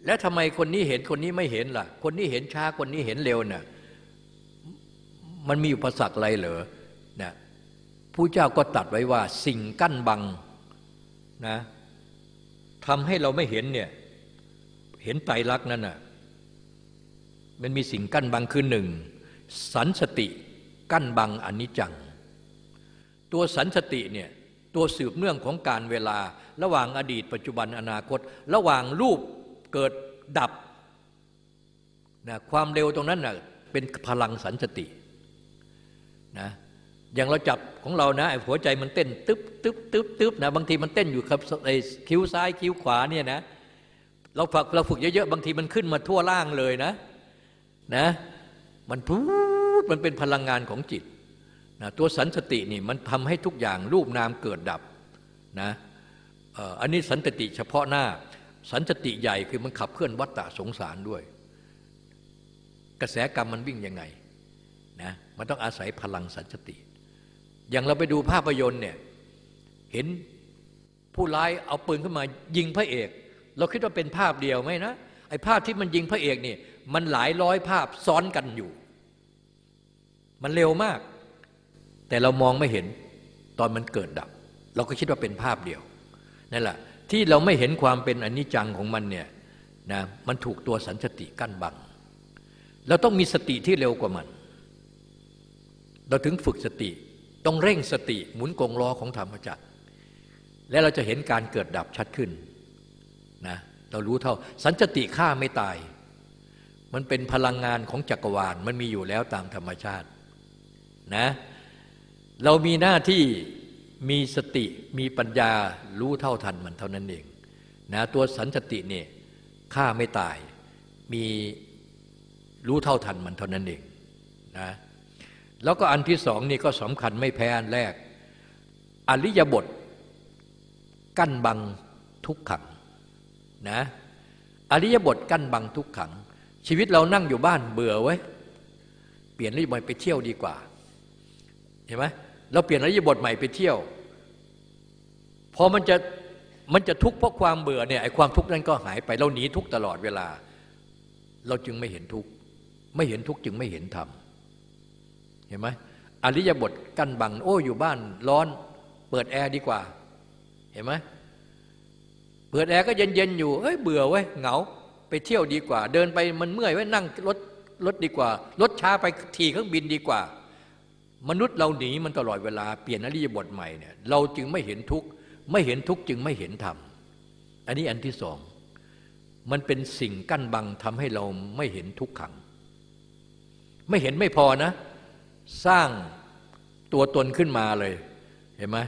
แล้วทำไมคนนี้เห็นคนนี้ไม่เห็นล่ะ คนนี้เห็นช้าคนนี้เห็นเร็วน่ะมันมีอุปสรรคอะไรเหรอนะผู้เจ้าก็ตัดไว้ว่าสิ่งกั้นบังนะทำให้เราไม่เห็นเนี่ยเห็นไตรลักษณ์นั่นน่ะ มันมีสิ่งกั้นบังคือหนึ่งสันสติกั้นบังอนิจจัง ตัวสันสติเนี่ยตัวสืบเนื่องของการเวลาระหว่างอดีต ปัจจุบันอนาคต ระหว่างรูปเกิดดับนะความเร็วตรงนั้นนะ่ะเป็นพลังสันสตินะอย่างเราจับของเรานะไอ้หัวใจมันเต้นตึ๊บตึ๊บตึ๊บตึ๊บนะบางทีมันเต้นอยู่ครับไอ้คิ้วซ้ายคิ้วขวาเนี่ยนะเราฝึกเราฝึกเยอะๆบางทีมันขึ้นมาทั่วล่างเลยนะ นะมันพูดมันเป็นพลังงานของจิตนะตัวสันสตินี่มันทำให้ทุกอย่างรูปนามเกิดดับนะอันนี้สันติเฉพาะหน้า สันสติใหญ่คือมันขับเคลื่อนวัฏฏะสงสารด้วย กระแสกรรมมันวิ่งยังไงนะมันต้องอาศัยพลังสันสติ อย่างเราไปดูภาพยนตร์เนี่ยเห็นผู้ร้ายเอาปืนขึ้นมายิงพระเอก เราคิดว่าเป็นภาพเดียวไหมนะไอ้ภาพที่มันยิงพระเอกนี่ มันหลายร้อยภาพซ้อนกันอยู่ มันเร็วมาก แต่เรามองไม่เห็นตอนมันเกิดดับ เราก็คิดว่าเป็นภาพเดียวนั่นแหละที่เราไม่เห็นความเป็นอนิจจังของมันเนี่ยนะมันถูกตัวสันสติกั้นบัง เราต้องมีสติที่เร็วกว่ามัน เราถึงฝึกสติต้องเร่งสติหมุนกงล้อของธรรมจักร และเราจะเห็นการเกิดดับชัดขึ้นนะเรารู้เท่าสันติฆ่าไม่ตาย มันเป็นพลังงานของจักรวาลมันมีอยู่แล้วตามธรรมชาตินะเรามีหน้าที่มีสติมีปัญญารู้เท่าทันมันเท่านั้นเองนะตัวสันสติเนี่ยฆ่าไม่ตายมีรู้เท่าทันมันเท่านั้นเองนะแล้วก็อันที่สองนี่ก็สำคัญไม่แพ้อันแรก อริยบท กั้นบังทุกขังนะอริยบทกั้นบังทุกขัง ชีวิตเรานั่งอยู่บ้านเบื่อไว้ เปลี่ยนอริบทไปเที่ยวดีกว่า เห็นไหมเราเปลี่ยนริบทใหม่ไปเที่ยว พอมันจะมันจะทุกข์เพราะความเบื่อเนี่ยไอ้ความทุกข์นั้นก็หายไปเราหนีทุกข์ตลอดเวลา เราจึงไม่เห็นทุกข์ไม่เห็นทุกข์จึงไม่เห็นธรรมเห็นไหมอริยบทกั้นบังโอ้อยู่บ้านร้อนเปิดแอร์ดีกว่า เห็นไหมเปิดแอร์ก็เย็นๆอยู่เฮ้ยเบื่อเว้ยเหงา ไปเที่ยวดีกว่า เดินไปมันเมื่อยไว้นั่งรถรถดีกว่า รถช้าไปทีเครื่องบินดีกว่า มนุษย์เราหนีมันตลอดเวลาเปลี่ยนอริยบทใหม่เนี่ยเราจึงไม่เห็นทุกข์ไม่เห็นทุกข์จึงไม่เห็นธรรมอันนี้อันที่สองมันเป็นสิ่งกั้นบังทำให้เราไม่เห็นทุกขัง ไม่เห็นไม่พอนะ สร้างตัวตนขึ้นมาเลยเห็นไหม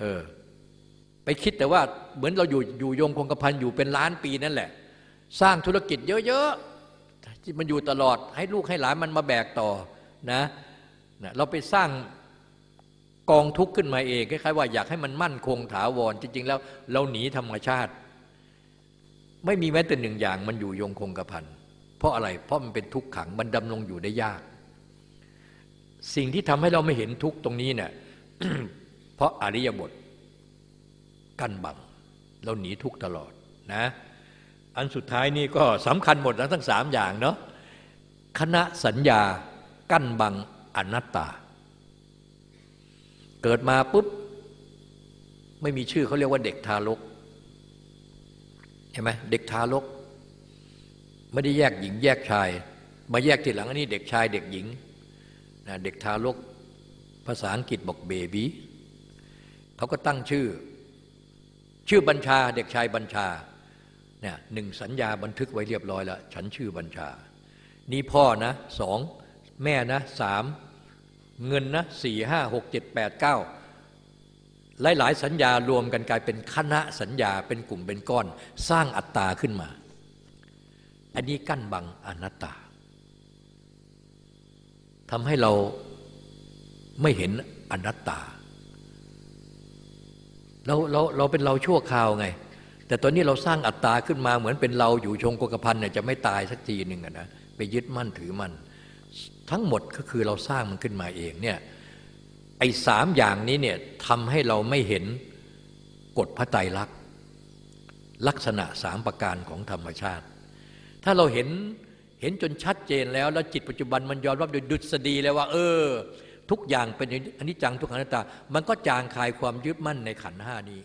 เออไปคิดแต่ว่าเหมือนเราอยู่อยู่ยงคงกระพันอยู่เป็นล้านปีนั่นแหละ สร้างธุรกิจเยอะๆที่มันอยู่ตลอด ให้ลูกให้หลานมันมาแบกต่อนะนะเราไปสร้างกองทุกข์ขึ้นมาเองคล้ายๆว่าอยากให้มันมั่นคงถาวร จริง ๆ แล้วเราหนีธรรมชาติ ไม่มีแม้แต่หนึ่งอย่างมันอยู่ยงคงกระพันเพราะอะไรเพราะมันเป็นทุกข์ขังมันดำรงอยู่ได้ยาก สิ่งที่ทำให้เราไม่เห็นทุกข์ตรงนี้เนี่ยเพราะอริยบทกั้นบัง เราหนีทุกข์ตลอดนะ อันสุดท้ายนี่ก็สำคัญหมดทั้งสามอย่างเนาะคณะสัญญากั้นบังอนัตตา เกิดมาปุ๊บ ไม่มีชื่อเขาเรียกว่าเด็กทารกเห็นไหมเด็กทารก ไม่ได้แยกหญิงแยกชาย มาแยกทีหลังอันนี้เด็กชายเด็กหญิงนะเด็กทารกภาษาอังกฤษบอกเบบีเขาก็ตั้งชื่อ ชื่อบัญชาเด็กชายบัญชา เนี่ยหนึ่งสัญญาบันทึกไว้เรียบร้อยแล้ว ฉันชื่อบัญชา นี่พ่อนะสองแม่นะสามเงินนะสี่ห้าหกเจ็ดแปดเก้าหลายหลายสัญญารวมกันกลายเป็นคณะสัญญาเป็นกลุ่มเป็นก้อน สร้างอัตตาขึ้นมา อันนี้กั้นบังอนัตตาทำให้เราไม่เห็นอนัตตา เราเราเราเป็นเราชั่วคราวไง แต่ตอนนี้เราสร้างอัตตาขึ้นมาเหมือนเป็นเราอยู่ชงกกพันเนี่ยจะไม่ตายสักทีหนึ่งนะไปยึดมั่นถือมั่นทั้งหมดก็คือเราสร้างมันขึ้นมาเองเนี่ยไอ้สามอย่างนี้เนี่ยทำให้เราไม่เห็นกฎพระไตรลักษณ์ลักษณะสามประการของธรรมชาติ ถ้าเราเห็นเห็นจนชัดเจนแล้ว แล้วจิตปัจจุบันมันยอมรับโดยดุษฎีแล้วว่า เออ ทุกอย่างเป็นอนิจจังทุกขังนัตตา มันก็จางคลายความยึดมั่นในขันห้านี้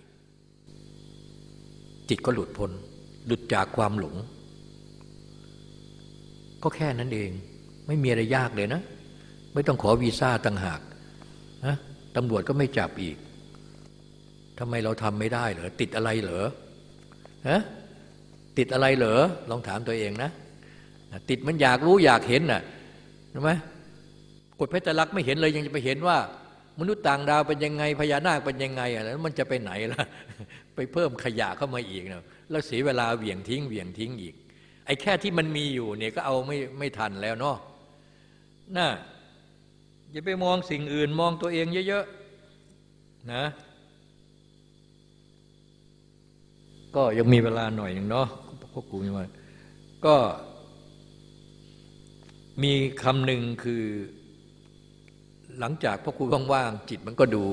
จิตก็หลุดพ้น หลุดจากความหลง ก็แค่นั้นเอง ไม่มีอะไรยากเลยนะ ไม่ต้องขอวีซ่าต่างหากนะตำรวจก็ไม่จับอีกทำไมเราทำไม่ได้เหรอ ติดอะไรเหรอฮะติดอะไรเหรอ ลองถามตัวเองนะ ติดมันอยากรู้อยากเห็นน่ะใช่ไหมกฎเพชรลักษ์ไม่เห็นเลยยังจะไปเห็นว่า มนุษย์ต่างดาวเป็นยังไงพญานาคเป็นยังไงอะแล้วมันจะไปไหนล่ะ ไปเพิ่มขยะเข้ามาอีกนะแล้วเสียเวลาเหวี่ยงทิ้งเหวี่ยงทิ้งอีก ไอ้แค่ที่มันมีอยู่เนี่ยก็เอาไม่ไม่ทันแล้วเนาะน่าอย่าไปมองสิ่งอื่นมองตัวเองเยอะๆนะ ก็ยังมีเวลาหน่อยหนึ่งเนาะพวกกูมีว่าก็มีคำหนึ่งคือหลังจากพ่อครูว่างๆจิตมันก็ดู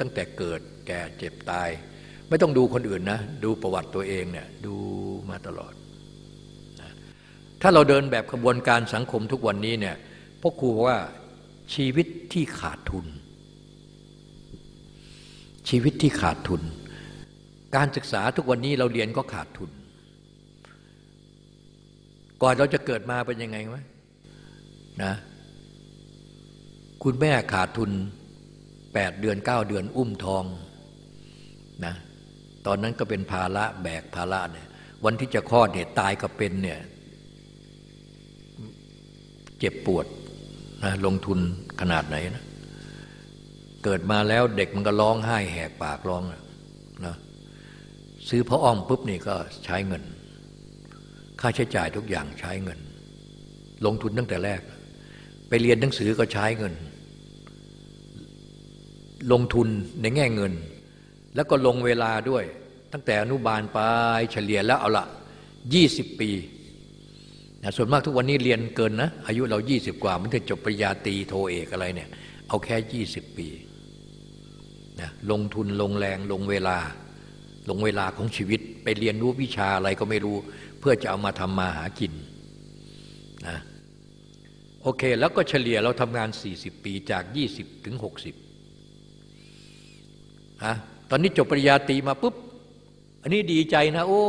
ตั้งแต่เกิดแก่เจ็บตาย ไม่ต้องดูคนอื่นนะ ดูประวัติตัวเองเนี่ยดูมาตลอดถ้าเราเดินแบบขบวนการสังคมทุกวันนี้เนี่ยพ่อครูว่าชีวิตที่ขาดทุน ชีวิตที่ขาดทุน การศึกษาทุกวันนี้เราเรียนก็ขาดทุน ก่อนเราจะเกิดมาเป็นยังไงไหมนะคุณแม่ขาดทุนแปดเดือนเก้าเดือนอุ้มทองนะ ตอนนั้นก็เป็นภาระแบกภาระเนี่ยวันที่จะคลอดเนี่ยตายก็เป็นเนี่ยเจ็บปวดนะลงทุนขนาดไหนนะเกิดมาแล้วเด็กมันก็ร้องไห้แหกปากร้องนะซื้อพระอ้อมปุ๊บนี่ก็ใช้เงิน ค่าใช้จ่ายทุกอย่างใช้เงิน ลงทุนตั้งแต่แรก ไปเรียนหนังสือก็ใช้เงิน ลงทุนในแง่เงิน แล้วก็ลงเวลาด้วย ตั้งแต่อนุบาลไปเฉลี่ยแล้วเอาละยี่สิบปีส่วนมากทุกวันนี้เรียนเกินนะ อายุเรา 20 กว่า มันจะจบปริญญาตรีโทเอกอะไรเนี่ย เอาแค่ 20 ปีนะลงทุนลงแรงลงเวลา ลงเวลาของชีวิตไปเรียนรู้วิชาอะไรก็ไม่รู้ เพื่อจะเอามาทำมาหากินนะโอเค แล้วก็เฉลี่ยเราทำงาน 40 ปีจาก 20 ถึง 60อะ ตอนนี้จบปริญญาตรีมาปุ๊บ อันนี้ดีใจนะ โอ้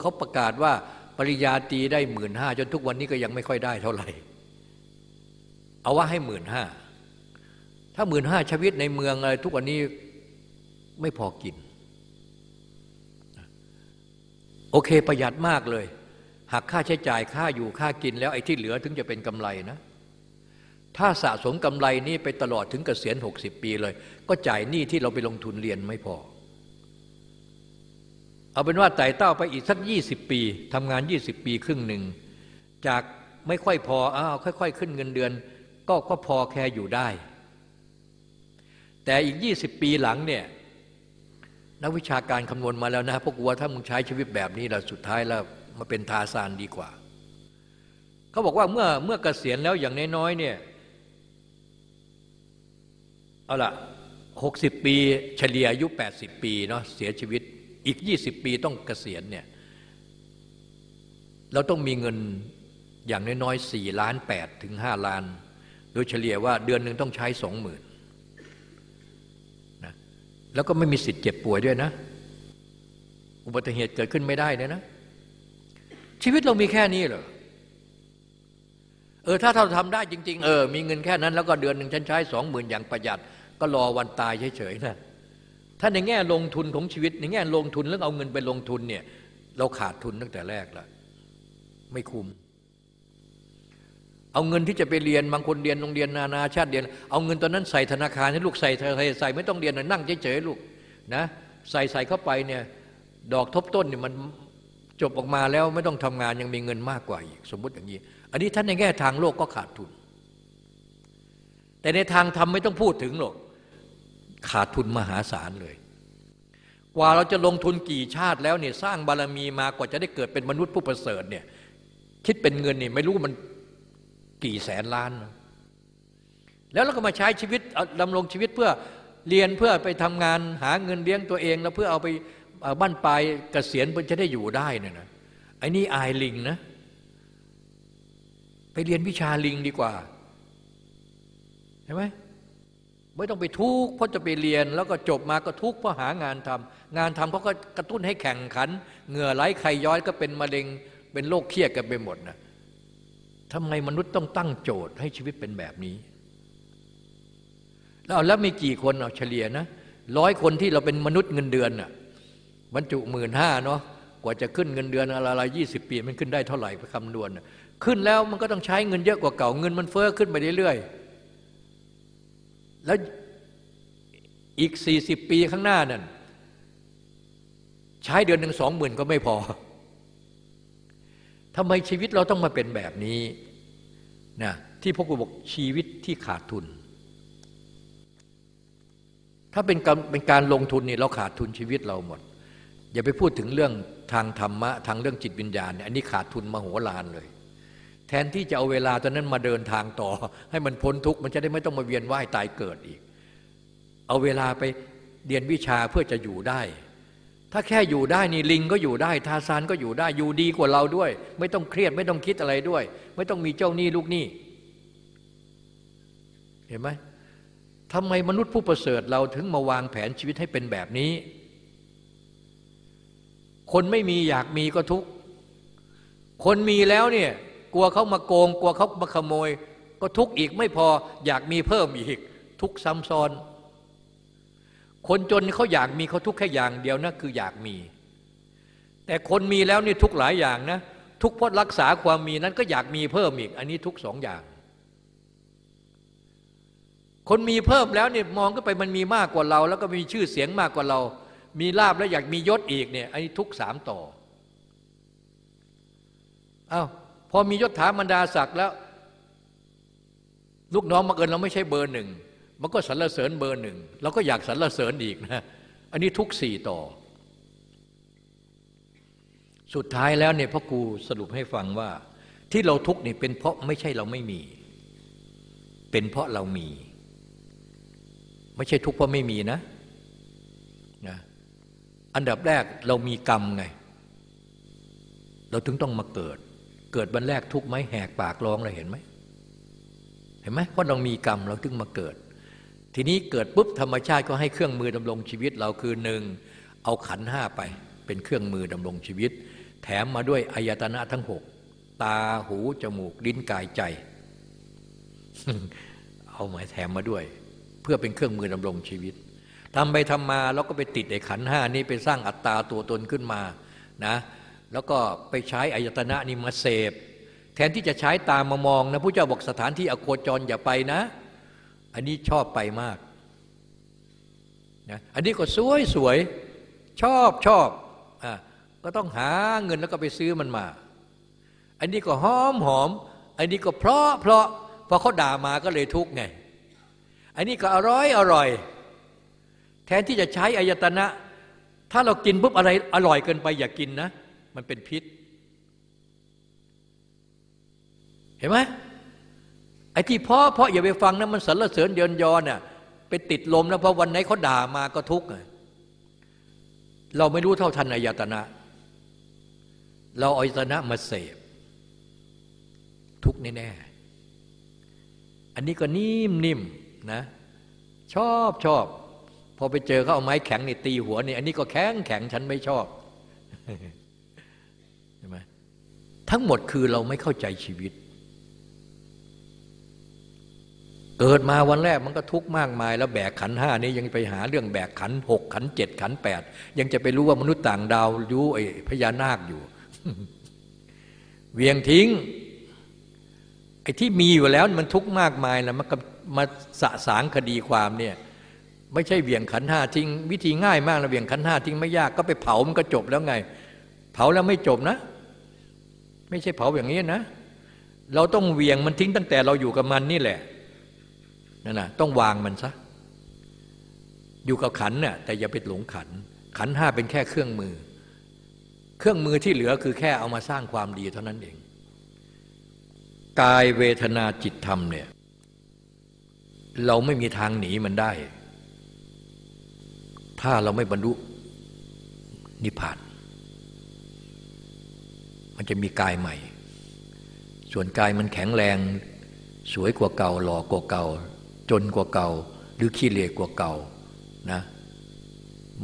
เขาประกาศว่าปริญญาตรีได้หมื่นห้าจนทุกวันนี้ก็ยังไม่ค่อยได้เท่าไหร่ เอาว่าให้หมื่นห้าถ้าหมื่นห้าชีวิตในเมืองอะไรทุกวันนี้ไม่พอกิน โอเคประหยัดมากเลยหักค่าใช้จ่ายค่าอยู่ค่ากินแล้วไอ้ที่เหลือถึงจะเป็นกำไรนะ ถ้าสะสมกำไรนี้ไปตลอดถึงเกษียณ 60 ปีเลย ก็จ่ายหนี้ที่เราไปลงทุนเรียนไม่พอ เอาเป็นว่าไต่เต้าไปอีกสัก 20 ปีทำงาน 20 ปีครึ่งหนึ่ง จากไม่ค่อยพออ้าวค่อย ๆ ขึ้นเงินเดือน ก็ก็พอแค่อยู่ได้ แต่อีก 20 ปีหลังเนี่ยนักวิชาการคำนวณมาแล้วนะพวกกูว่าถ้ามึงใช้ชีวิตแบบนี้แล้วสุดท้ายแล้วมาเป็นทาซานดีกว่า เขาบอกว่าเมื่อเมื่อเกษียณแล้วอย่างน้อยๆเนี่ย เอาละหกสิบปีเฉลี่ยอายุแปดสิบปีเนาะเสียชีวิตอีกยี่สิบปีต้องเกษียณเนี่ยเราต้องมีเงินอย่างน้อยๆสี่ล้านแปดถึงห้าล้าน โดยเฉลี่ยว่าเดือนหนึ่งต้องใช้สองหมื่นนะแล้วก็ไม่มีสิทธิ์เจ็บป่วยด้วยนะ อุบัติเหตุเกิดขึ้นไม่ได้เลยนะ ชีวิตเรามีแค่นี้เหรอเออถ้าเราทำได้จริง ๆ เออมีเงินแค่นั้นแล้วก็เดือนหนึ่งฉันใช้สองหมื่นอย่างประหยัด ก็รอวันตายเฉยๆนะถ้าในแง่ลงทุนของชีวิต ในแง่ลงทุนแล้วเอาเงินไปลงทุนเนี่ยเราขาดทุนตั้งแต่แรกแล้วไม่คุ้มเอาเงินที่จะไปเรียนบางคนเรียนโรงเรียนนานาชาติเรียน เอาเงินตอนนั้นใส่ธนาคารให้ลูกใส่ใส่ใส่ไม่ต้องเรียนนั่งเฉยๆลูกนะใส่ใส่เข้าไปเนี่ยดอกทบต้นเนี่ยมันจบออกมาแล้วไม่ต้องทำงานยังมีเงินมากกว่าอีกสมมติอย่างนี้ อันนี้ท่านในแง่ทางโลกก็ขาดทุน แต่ในทางธรรมไม่ต้องพูดถึงหรอก ขาดทุนมหาศาลเลย กว่าเราจะลงทุนกี่ชาติแล้วเนี่ยสร้างบารมีมากว่าจะได้เกิดเป็นมนุษย์ผู้ประเสริฐเนี่ยคิดเป็นเงินเนี่ยไม่รู้มันกี่แสนล้าน แล้วเราก็มาใช้ชีวิตดำรงชีวิตเพื่อเรียนเพื่อไปทำงานหาเงินเลี้ยงตัวเอง แล้วเพื่อเอาไปบ้านปลายเกษียณเพื่อจะได้อยู่ได้เนี่ยนะไอ้นี่อายลิงนะไปเรียนวิชาลิงดีกว่าเห็นไหม ไม่ต้องไปทุกข์เพราะจะไปเรียน แล้วก็จบมาก็ทุกข์เพราะหางานทำงานทำเขาก็กระตุ้นให้แข่งขัน เหงื่อไหลไขย้อยก็เป็นมะเร็ง เป็นโรคเครียดกันไปหมดนะทำไมมนุษย์ต้องตั้งโจทย์ให้ชีวิตเป็นแบบนี้ แล้วแล้วมีกี่คนเอาเฉลี่ยนะร้อยคนที่เราเป็นมนุษย์เงินเดือนน่ะบรรจุหมื่นห้าเนาะกว่าจะขึ้นเงินเดือนอะไรยี่สิบปีมันขึ้นได้เท่าไหร่ไปคำนวณขึ้นแล้วมันก็ต้องใช้เงินเยอะกว่าเก่าเงินมันเฟ้อขึ้นไปเรื่อยๆ แล้วอีกสี่สิบปีข้างหน้านั่นใช้เดือนหนึ่งสองหมื่นก็ไม่พอทำไมชีวิตเราต้องมาเป็นแบบนี้นะที่พ่อครูบอกชีวิตที่ขาดทุน ถ้าเป็นการเป็นการลงทุนนี่เราขาดทุนชีวิตเราหมด อย่าไปพูดถึงเรื่องทางธรรมะ ทางเรื่องจิตวิญญาณเนี่ยอันนี้ขาดทุนมโหฬารเลย แทนที่จะเอาเวลาตอนนั้นมาเดินทางต่อ ให้มันพ้นทุกข์มันจะได้ไม่ต้องมาเวียนว่ายตายเกิดอีก เอาเวลาไปเรียนวิชาเพื่อจะอยู่ได้ ถ้าแค่อยู่ได้นี่ลิงก็อยู่ได้ ทาซานก็อยู่ได้อยู่ดีกว่าเราด้วย ไม่ต้องเครียดไม่ต้องคิดอะไรด้วย ไม่ต้องมีเจ้าหนี้ลูกหนี้เห็นไหมทำไมมนุษย์ผู้ประเสริฐเราถึงมาวางแผนชีวิตให้เป็นแบบนี้ คนไม่มีอยากมีก็ทุกคนมีแล้วเนี่ย กลัวเขามาโกง กลัวเขามาขโมย ก็ทุกข์อีกไม่พออยากมีเพิ่มอีก ทุกซ้ำซ้อน คนจนเขาอยากมีเขาทุกแค่อย่างเดียวนะคืออยากมี แต่คนมีแล้วนี่ทุกหลายอย่างนะ ทุกเพราะรักษาความมีนั้นก็อยากมีเพิ่มอีก อันนี้ทุกสองอย่าง คนมีเพิ่มแล้วเนี่ยมองก็ไปมันมีมากกว่าเรา แล้วก็มีชื่อเสียงมากกว่าเรา มีลาบแล้วอยากมียศอีกเนี่ยอันนี้ทุกสามต่ออา้าว อมียศถาบรรดาศักดิ์แล้ว ลูกน้องมาเกินเราไม่ใช่เบอร์หนึ่งมันก็สรรเสริญเบอร์หนึ่งเราก็อยากสรรเสริญอีกนะอันนี้ทุกสี่ต่อ สุดท้ายแล้วเนี่ยพ่อครูสรุปให้ฟังว่า ที่เราทุกเนี่ยเป็นเพราะไม่ใช่เราไม่มี เป็นเพราะเรามี ไม่ใช่ทุกเพราะไม่มีนะนะอันดับแรกเรามีกรรมไง เราถึงต้องมาเกิด เกิดวันแรกทุกไหมแหกปากร้องเลยเห็นไหมเห็นไหมเพราะเรามีกรรมเราถึงมาเกิด ทีนี้เกิดปุ๊บธรรมชาติก็ให้เครื่องมือดำรงชีวิตเราคือหนึ่งเอาขันห้าไป เป็นเครื่องมือดำรงชีวิต แถมมาด้วยอายตนะทั้งหกตาหูจมูกลิ้นกายใจ เอาหมายแถมมาด้วย เพื่อเป็นเครื่องมือดำรงชีวิตทำไปทำมาแล้วก็ไปติดไอ้ขันห้านี้ไปสร้างอัตตาตัวตนขึ้นมานะ แล้วก็ไปใช้อายตนะนี้มาเสพ แทนที่จะใช้ตามามองนะผู้เจ้าบอกสถานที่อโคจรอย่าไปนะ อันนี้ชอบไปมากนะอันนี้ก็สวยสวยชอบชอบอะก็ต้องหาเงินแล้วก็ไปซื้อมันมา อันนี้ก็หอมหอม อันนี้ก็เพราะเพราะพอเขาด่ามาก็เลยทุกข์ไง อันนี้ก็อร่อยอร่อย แทนที่จะใช้อายตนะ ถ้าเรากินปุ๊บอะไรอร่อยเกินไปอย่ากินนะ มันเป็นพิษ เห็นไหมไอ้ที่เพราะเพราะอย่าไปฟังนะมันสรรเสริญเยินยอเนี่ยไปติดลมนะเพราะวันไหนเขาด่ามาก็ทุกข์ไงเราไม่รู้เท่าทันอายตนะ เราอาอยตนะมาเสพ ทุกข์แน่ๆอันนี้ก็นิ่มนิ่มนะ ชอบชอบพอไปเจอเขาเอาไม้แข็งนี่ตีหัวนี่อันนี้ก็แข็งแข็งฉันไม่ชอบ ทั้งหมดคือเราไม่เข้าใจชีวิต เกิดมาวันแรกมันก็ทุกข์มากมาย แล้วแบกขันห้านี้ยังไปหาเรื่องแบกขันหกขันเจ็ดขันแปดยังจะไปรู้ว่ามนุษย์ต่างดาวรู้ไอ้พญานาคอยู่ เวียงทิ้งไอ้ที่มีอยู่แล้วมันทุกข์มากมายแล้วมันก็มาสะสางคดีความเนี่ยไม่ใช่เวียงขันห้าทิ้ง วิธีง่ายมากนะเวียงขันห้าทิ้งไม่ยากก็ไปเผามันก็จบแล้วไง เผาแล้วไม่จบนะ ไม่ใช่เผาอย่างนี้นะ เราต้องเวียงมันทิ้งตั้งแต่เราอยู่กับมันนี่แหละนั่นนะต้องวางมันซะอยู่กับขันน่ะแต่อย่าไปหลงขัน ขันห้าเป็นแค่เครื่องมือ เครื่องมือที่เหลือคือแค่เอามาสร้างความดีเท่านั้นเอง กายเวทนาจิตธรรมเนี่ยเราไม่มีทางหนีมันได้ ถ้าเราไม่บรรลุนิพพาน มันจะมีกายใหม่ ส่วนกายมันแข็งแรง สวยกว่าเก่า หล่อกว่าเก่า จนกว่าเก่า หรือขี้เหร่กว่าเก่านะ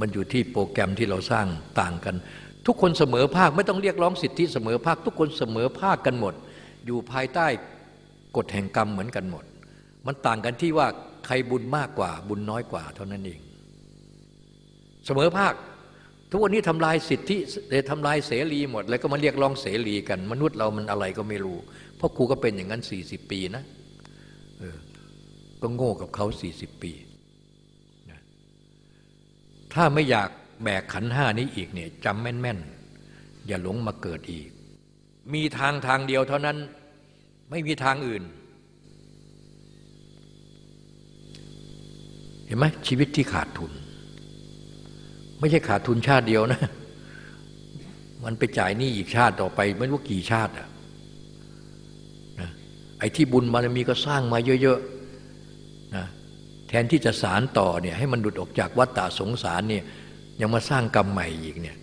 มันอยู่ที่โปรแกรมที่เราสร้างต่างกัน ทุกคนเสมอภาคไม่ต้องเรียกร้องสิทธิเสมอภาค ทุกคนเสมอภาคกันหมด อยู่ภายใต้กฎแห่งกรรมเหมือนกันหมด มันต่างกันที่ว่าใครบุญมากกว่า บุญน้อยกว่า เท่านั้นเอง เสมอภาค ทุกวันนี้ทำลายสิทธิทำลายเสรีหมด แล้วก็มาเรียกร้องเสรีกัน มนุษย์เรามันอะไรก็ไม่รู้ เพราะครูก็เป็นอย่างนั้นสี่สิบปีนะเออก็โง่กับเขาสี่สิบปีนะถ้าไม่อยากแบกขันห้านี้อีกเนี่ยจำแม่นๆ อย่าหลงมาเกิดอีก มีทางทางเดียวเท่านั้นไม่มีทางอื่น เห็นไหมชีวิตที่ขาดทุน ไม่ใช่ขาดทุนชาติเดียวนะ มันไปจ่ายหนี้อีกชาติต่อไป ไม่รู้กี่ชาติอะนะไอ้ที่บุญบารมีก็สร้างมาเยอะๆนะแทนที่จะสารต่อเนี่ยให้มันหลุดออกจากวัฏฏะสงสารเนี่ยยังมาสร้างกรรมใหม่อีกเนี่ย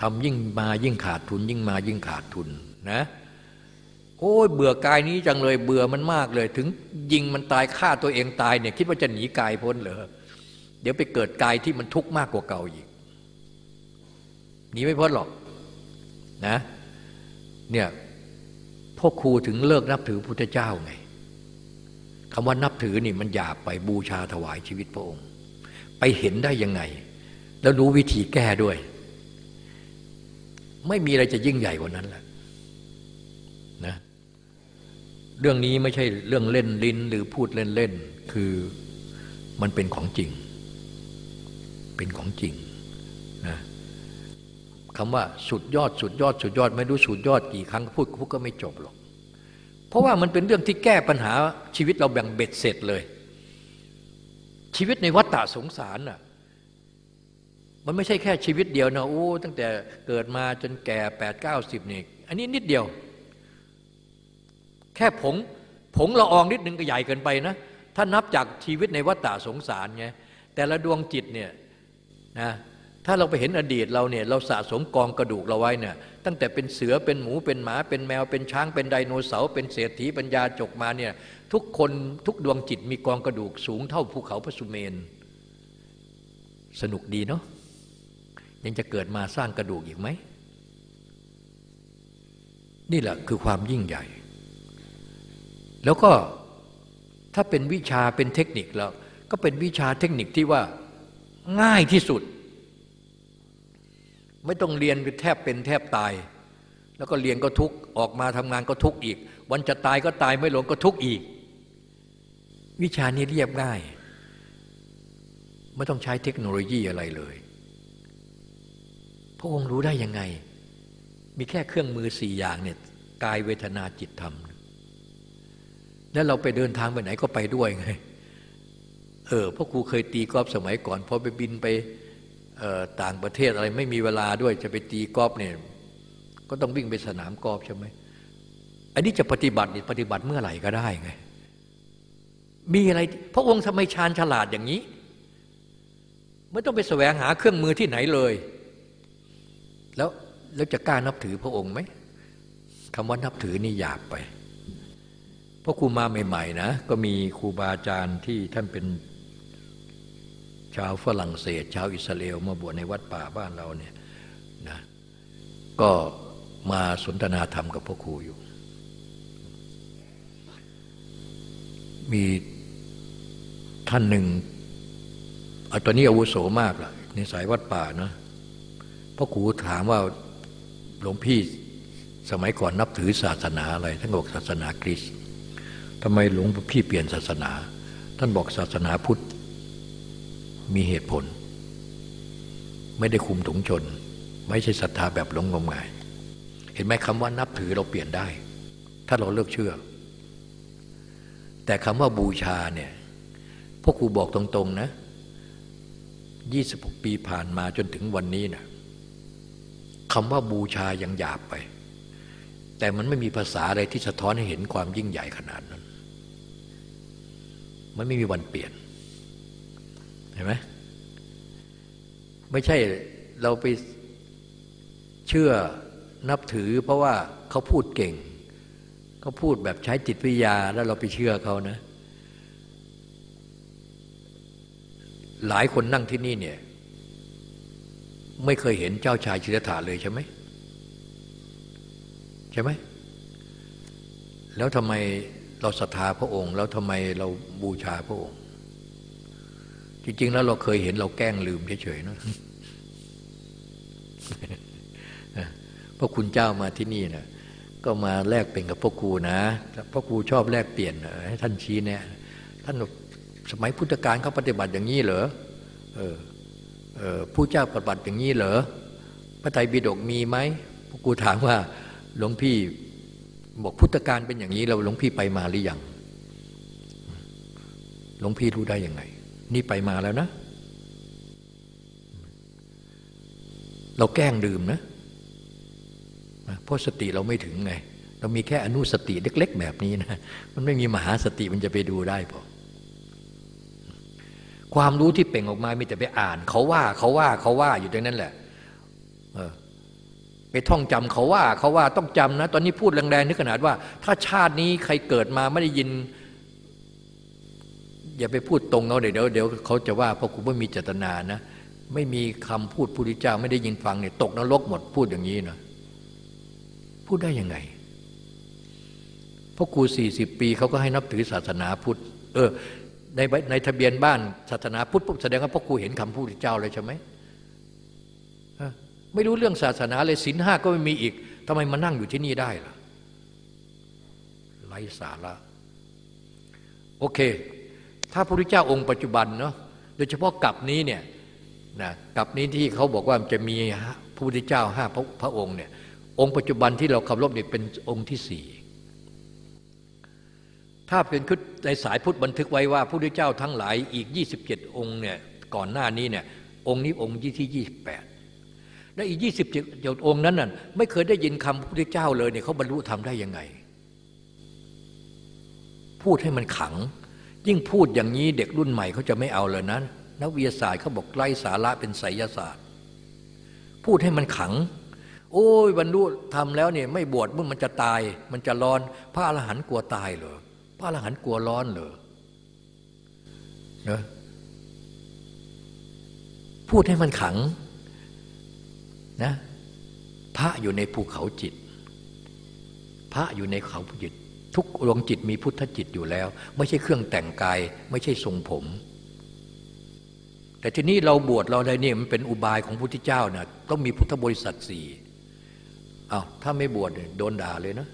ทำยิ่งมายิ่งขาดทุน ยิ่งมายิ่งขาดทุนนะโอ้ยเบื่อกายนี้จังเลยเบื่อมันมากเลย ถึงยิงมันตายฆ่าตัวเองตายเนี่ยคิดว่าจะหนีกายพ้นเหรอเดี๋ยวไปเกิดกายที่มันทุกข์มากกว่าเก่าอีก หนีไม่พ้นหรอกนะเนี่ยพ่อครูถึงเลิกนับถือพุทธเจ้าไงคำว่านับถือนี่มันหยาบไปบูชาถวายชีวิตพระองค์ ไปเห็นได้ยังไง แล้วรู้วิธีแก้ด้วย ไม่มีอะไรจะยิ่งใหญ่กว่านั้นแหละนะเรื่องนี้ไม่ใช่เรื่องเล่นลิ้นหรือพูดเล่นๆคือมันเป็นของจริง เป็นของจริง คำว่าสุดยอดสุดยอดสุดยอด ไม่รู้สุดยอดกี่ครั้งพูดพูดก็ไม่จบหรอก เพราะว่ามันเป็นเรื่องที่แก้ปัญหาชีวิตเราแบ่งเบ็ดเสร็จเลย ชีวิตในวัฏฏะสงสารน่ะมันไม่ใช่แค่ชีวิตเดียวนะโอ้ตั้งแต่เกิดมาจนแก่แปดเก้าสิบนี่อันนี้นิดเดียว แค่ผงผงละอองนิดนึงก็ใหญ่เกินไปนะ ถ้านับจากชีวิตในวัฏฏะสงสารไงแต่ละดวงจิตเนี่ยนะ ถ้าเราไปเห็นอดีตเราเนี่ยเราสะสมกองกระดูกเราไว้เนี่ยตั้งแต่เป็นเสือเป็นหมูเป็นหมา เป็นแมวเป็นช้างเป็นไดโนเสาร์เป็นเศรษฐีปัญญาจกมาเนี่ยทุกคนทุกดวงจิตมีกองกระดูกสูงเท่าภูเขาพระสุเมน สนุกดีเนาะยังจะเกิดมาสร้างกระดูกอีกไหม นี่แหละคือความยิ่งใหญ่ แล้วก็ถ้าเป็นวิชาเป็นเทคนิคแล้ว ก็เป็นวิชาเทคนิคที่ว่าง่ายที่สุด ไม่ต้องเรียนแทบเป็นแทบตาย แล้วก็เรียนก็ทุกออกมาทำงานก็ทุกอีก วันจะตายก็ตายไม่หลงก็ทุกอีก วิชานี้เรียบง่าย ไม่ต้องใช้เทคโนโลยีอะไรเลย พระองค์รู้ได้ยังไง มีแค่เครื่องมือสี่อย่างเนี่ยกายเวทนาจิตธรรม แล้วเราไปเดินทางไปไหนก็ไปด้วยไง เออพ่อครูเคยตีกอล์ฟสมัยก่อนพอไปบินไป ต่างประเทศอะไรไม่มีเวลาด้วยจะไปตีกอล์ฟเนี่ยก็ต้องวิ่งไปสนามกอล์ฟใช่ไหมอันนี้จะปฏิบัติปฏิบัติเมื่อไหร่ก็ได้ไง มีอะไร พระองค์ทำไมชาญฉลาดอย่างนี้ ไม่ต้องไปแสวงหาเครื่องมือที่ไหนเลย แล้วแล้วจะกล้านับถือพระองค์ไหมคำว่านับถือนี่หยาบไปเพราะครูมาใหม่ ๆ นะ ก็มีครูบาอาจารย์ที่ท่านเป็น ชาวฝรั่งเศส ชาวอิสราเอลมาบวชในวัดป่าบ้านเราเนี่ยนะก็มาสนทนาธรรมกับพ่อครูอยู่ มีท่านหนึ่งอตอนนี้อาวุโสมากล่ะในสายวัดป่านะพ่อครูถามว่าหลวงพี่สมัยก่อนนับถือศาสนาอะไร ท่านบอกศาสนาคริสต์ทำไมหลวงพี่เปลี่ยนศาสนา ท่านบอกศาสนาพุทธ มีเหตุผล ไม่ได้คุมถุงชน ไม่ใช่ศรัทธาแบบหลงงมงาย เห็นไหมคำว่านับถือเราเปลี่ยนได้ ถ้าเราเลือกเชื่อ แต่คำว่าบูชาเนี่ยพวกครูบอกตรงๆนะ26 ปีผ่านมาจนถึงวันนี้นะคำว่าบูชายังหยาบไป แต่มันไม่มีภาษาอะไรที่สะท้อนให้เห็นความยิ่งใหญ่ขนาดนั้น มันไม่มีวันเปลี่ยน ห็นไหมไม่ใช่เราไปเชื่อนับถือ เพราะว่าเขาพูดเก่งเขาพูดแบบใช้จิตวิทยาแล้วเราไปเชื่อเขานะ หลายคนนั่งที่นี่เนี่ย ไม่เคยเห็นเจ้าชายชิรธาเลยใช่ไหมใช่ไหมแล้วทำไมเราศรัทธาพระองค์ แล้วทำไมเราบูชาพระองค์ จริง ๆ แล้วเราเคยเห็นเราแกล้งลืมเฉยๆนะพระคุณเจ้ามาที่นี่นะก็มาแลกเป็นกับพ่อครูนะพ่อครูชอบแลกเปลี่ยนให้ท่านชี้เนี่ยท่านสมัยพุทธกาลเขาปฏิบัติอย่างนี้เหรอเออเออผู้เจ้าปฏิบัติอย่างนี้เหรอพระไตรปิฎกมีไหมพวกกูถามว่าหลวงพี่บอกพุทธการเป็นอย่างนี้เราหลวงพี่ไปมาหรือยังหลวงพี่รู้ได้ยังไง นี่ไปมาแล้วนะ เราแกล้งดื่มนะ เพราะสติเราไม่ถึงไง เรามีแค่อนุสติเล็ก ๆ แบบนี้นะ มันไม่มีมหาสติมันจะไปดูได้พอความรู้ที่เป่งออกมามีแต่ไปอ่าน เขาว่าเขาว่าเขาว่าอยู่ตรงนั้นแหละเออไปท่องจำเขาว่าเขาว่าต้องจำนะ ตอนนี้พูดแรงๆนึกขนาดว่า ถ้าชาตินี้ใครเกิดมาไม่ได้ยิน อย่าไปพูดตรงเขาเดี๋ยวเดี๋ยวเขาจะว่าเพราะคุณไม่มีเจตนานะ ไม่มีคำพูดพุทธเจ้าไม่ได้ยินฟังเนี่ยตกนรกหมดพูดอย่างนี้นะพูดได้ยังไงพราะครูสี่สิบปีเขาก็ให้นับถือศาสนาพุทธ เออ ในในทะเบียนบ้านศาสนาพุทธปุ๊บแสดงว่าพ่อครูเห็นคำพูดเจ้าเลยใช่ไหมไม่รู้เรื่องศาสนาเลยศีลห้าก็ไม่มีอีกทำไมมานั่งอยู่ที่นี่ได้ล่ะไร้สาระ โอเค ถ้าพระพุทธเจ้าองค์ปัจจุบันเนาะโดยเฉพาะกับนี้เนี่ยนะกับนี้ที่เขาบอกว่าจะมีพระพุทธเจ้าห้าพระพระองค์เนี่ยองค์ปัจจุบันที่เราเคารพเนี่ยเป็นองค์ที่สี่ถ้าเป็นในสายพุทธบันทึกไว้ว่าพระพุทธเจ้าทั้งหลายอีก 27 องค์เนี่ยก่อนหน้านี้เนี่ยองค์นี้องค์ที่ 28 และอีก 27องค์นั้นน่ะไม่เคยได้ยินคำพระพุทธเจ้าเลยเนี่ยเขาบรรลุธรรมได้ยังไง พูดให้มันขัง ยิ่งพูดอย่างนี้เด็กรุ่นใหม่เขาจะไม่เอาเลยนะนักวิทยาศาสตร์เขาบอกไร้สาระเป็นไสยศาสตร์ พูดให้มันขัง โอ้ยบรรลุทำแล้วเนี่ยไม่บวชมึงมันจะตาย มันจะร้อน พระอรหันต์กลัวตายเหรอพระอรหันต์กลัวร้อนเหรอเนะพูดให้มันขังนะพระอยู่ในภูเขาจิต พระอยู่ในเขาจิต ทุกดวงจิตมีพุทธจิตอยู่แล้ว ไม่ใช่เครื่องแต่งกาย ไม่ใช่ทรงผม แต่ทีนี้เราบวชเราอะไรเนี่ยมันเป็นอุบายของพุทธเจ้านะต้องมีพุทธบริษัทสี่อา้าวถ้าไม่บวชโดนด่าเลยนะ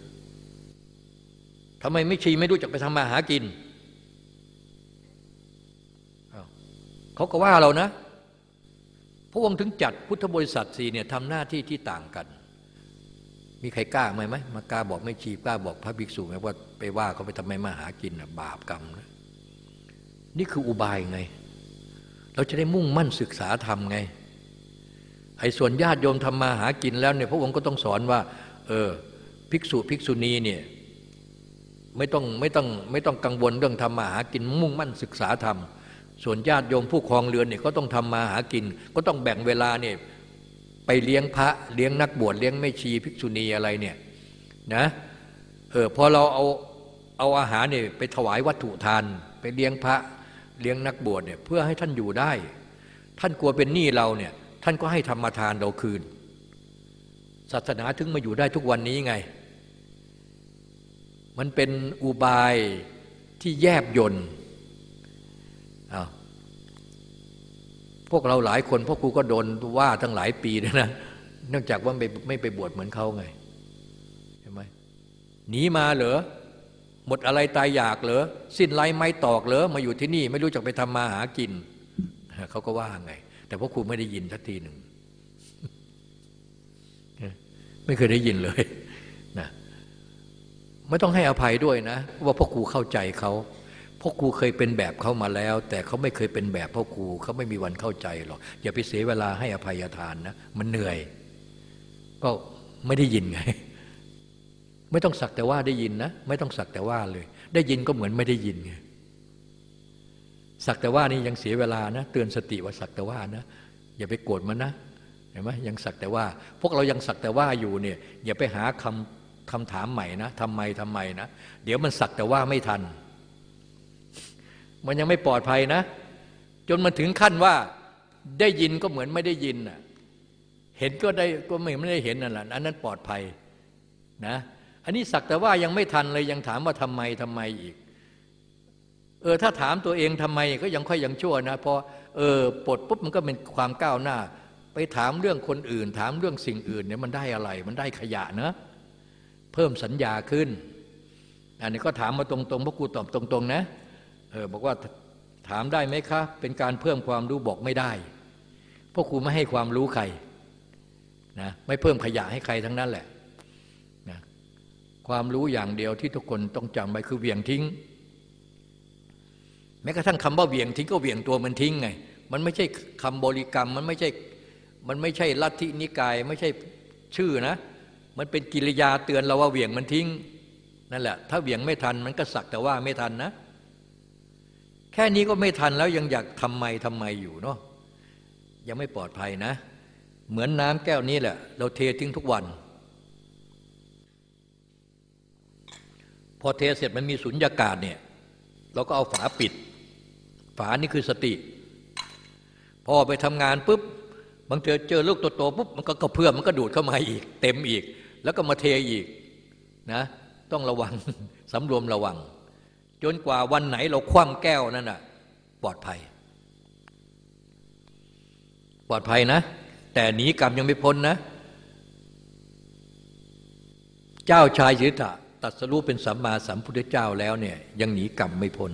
ทำไมไม่ชีไม่รู้จักไปทำมาหากินอ้าเขาก็ว่าเรานะพระองค์ถึงจัดพุทธบริษัทสี่เนี่ยทำหน้าที่ที่ต่างกัน มีใครกล้าไหมไหมมากล้าบอกไม่ชีกล้าบอกพระภิกษุไหมว่าไปว่าเขาไปทำไมมาหากินนะบาปกรรมนะนี่คืออุบายไง เราจะได้มุ่งมั่นศึกษาธรรมไง ไอ้ส่วนญาติโยมทำมาหากินแล้วเนี่ยพระองค์ก็ต้องสอนว่า เออภิกษุภิกษุณีเนี่ยไม่ต้องไม่ต้องไม่ต้องกังวลเรื่องทำมาหากินมุ่งมั่นศึกษาธรรม ส่วนญาติโยมผู้ครองเรือนเนี่ยก็ต้องทำมาหากิน ก็ต้องแบ่งเวลาเนี่ย ไปเลี้ยงพระเลี้ยงนักบวชเลี้ยงแม่ชีภิกษุณีอะไรเนี่ยนะเออพอเราเอาเอาอาหารเนี่ยไปถวายวัตถุทาน ไปเลี้ยงพระเลี้ยงนักบวชเนี่ยเพื่อให้ท่านอยู่ได้ ท่านกลัวเป็นหนี้เราเนี่ยท่านก็ให้ธรรมทานเราคืน ศาสนาถึงมาอยู่ได้ทุกวันนี้ไง มันเป็นอุบายที่แยบยนต์อา พวกเราหลายคนพ่อครูก็โดนว่าทั้งหลายปีนะเนื่องจากว่าไม่ไม่ไปบวชเหมือนเขาไงเห็นไหมหนีมาเหรอหมดอะไรตายอยากเหรอสิ้นไรไม้ตอกเหรอมาอยู่ที่นี่ ไม่รู้จักไปทำมาหากินเขาก็ว่าไง แต่พ่อครูไม่ได้ยินสักทีหนึ่งไม่เคยได้ยินเลยนะไม่ต้องให้อภัยด้วยนะ ว่าพ่อครูเข้าใจเขา พ่อครูเคยเป็นแบบเขามาแล้ว แต่เขาไม่เคยเป็นแบบพ่อครูเขาไม่มีวันเข้าใจหรอกอย่าไปเสียเวลาให้อภัยทานนะมันเหนื่อย ก็ไม่ได้ยินไง ไม่ต้องสักแต่ว่าได้ยินนะ ไม่ต้องสักแต่ว่าเลย ได้ยินก็เหมือนไม่ได้ยินไงสักแต่ว่านี่ยังเสียเวลานะ เตือนสติว่าสักแต่ว่านะ อย่าไปโกรธมันนะเห็นไหมยังสักแต่ว่า พวกเรายังสักแต่ว่าอยู่เนี่ย อย่าไปหาคำคำถามใหม่นะทำไมทำไมนะ เดี๋ยวมันสักแต่ว่าไม่ทัน มันยังไม่ปลอดภัยนะ จนมันถึงขั้นว่าได้ยินก็เหมือนไม่ได้ยินน่ะเห็นก็ได้ก็ไม่ไม่ได้เห็นนั่นแหละอันนั้นปลอดภัยนะอันนี้สักแต่ว่ายังไม่ทันเลยยังถามว่าทำไมทำไมอีก เออถ้าถามตัวเองทำไมก็ยังค่อยยังชั่วนะพอเออปลดปุ๊บมันก็เป็นความก้าวหน้า ไปถามเรื่องคนอื่น ถามเรื่องสิ่งอื่นเนี่ยมันได้อะไร มันได้ขยะนะเพิ่มสัญญาขึ้น อันนี้ก็ถามมาตรงๆพวกกูตอบตรง ๆ นะ เออบอกว่าถามได้ไหมคะ เป็นการเพิ่มความรู้บอกไม่ได้พวกครูไม่ให้ความรู้ใครนะไม่เพิ่มขยะให้ใครทั้งนั้นแหละนะความรู้อย่างเดียวที่ทุกคนต้องจำไปคือเวียงทิ้ง แม้กระทั่งคำว่าเวียงทิ้งก็เวียงตัวมันทิ้งไง มันไม่ใช่คำบริกรรม มันไม่ใช่ มันไม่ใช่ลัทธินิกาย ไม่ใช่ชื่อนะ มันเป็นกิริยาเตือนเราว่าเวียงมันทิ้งนั่นแหละ ถ้าเวียงไม่ทันมันก็สักแต่ว่าไม่ทันนะ แค่นี้ก็ไม่ทันแล้วยังอยากทำไมทำไมอยู่เนาะยังไม่ปลอดภัยนะ เหมือนน้ำแก้วนี้แหละ เราเททิ้งทุกวัน พอเทเสร็จมันมีสุญญากาศเนี่ยเราก็เอาฝาปิด ฝานี่คือสติ พอไปทำงานปุ๊บบางเจอเจอลูกโตๆปุ๊บมันก็กระเพื่อมมันก็ดูดเข้ามาอีก เต็มอีก แล้วก็มาเทอีกนะ ต้องระวังสำรวมระวัง จนกว่าวันไหนเราคว่ำแก้วนั่นน่ะปลอดภัย ปลอดภัยนะ แต่หนีกรรมยังไม่พ้นนะ เจ้าชายสิทธะตัดสรู้เป็นสัมมาสัมพุทธเจ้าแล้วเนี่ยยังหนีกรรมไม่พ้น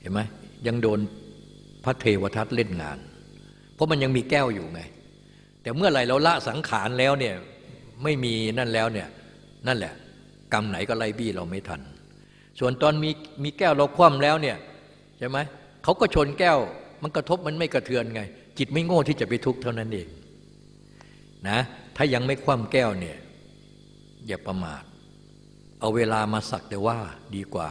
เห็นไหมยังโดนพระเทวทัตเล่นงาน เพราะมันยังมีแก้วอยู่ไง แต่เมื่อไหร่เราละสังขารแล้วเนี่ยไม่มีนั่นแล้วเนี่ยนั่นแหละ กรรมไหนก็ไล่บี้เราไม่ทัน ส่วนตอนมีมีแก้วเราคว่ำแล้วเนี่ยใช่ไหมเขาก็ชนแก้ว มันกระทบมันไม่กระเทือนไง จิตไม่โง่ที่จะไปทุกข์เท่านั้นเองนะถ้ายังไม่คว่ำแก้วเนี่ยอย่าประมาท เอาเวลามาสักแต่ว่าดีกว่า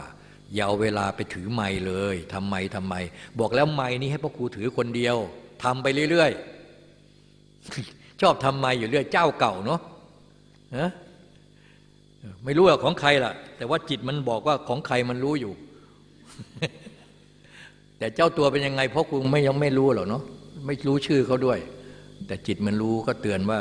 อย่าเอาเวลาไปถือไม้เลยทำไมทำไม บอกแล้วไม้นี้ให้พ่อครูถือคนเดียวทำไปเรื่อยๆชอบทำไมอยู่เรื่อยเจ้าเก่าเนาะนะ ไม่รู้ว่าของใครล่ะ แต่ว่าจิตมันบอกว่าของใครมันรู้อยู่ แต่เจ้าตัวเป็นยังไงเพราะกูไม่ยังไม่รู้หรอกเนาะไม่รู้ชื่อเขาด้วย แต่จิตมันรู้ก็เตือนว่า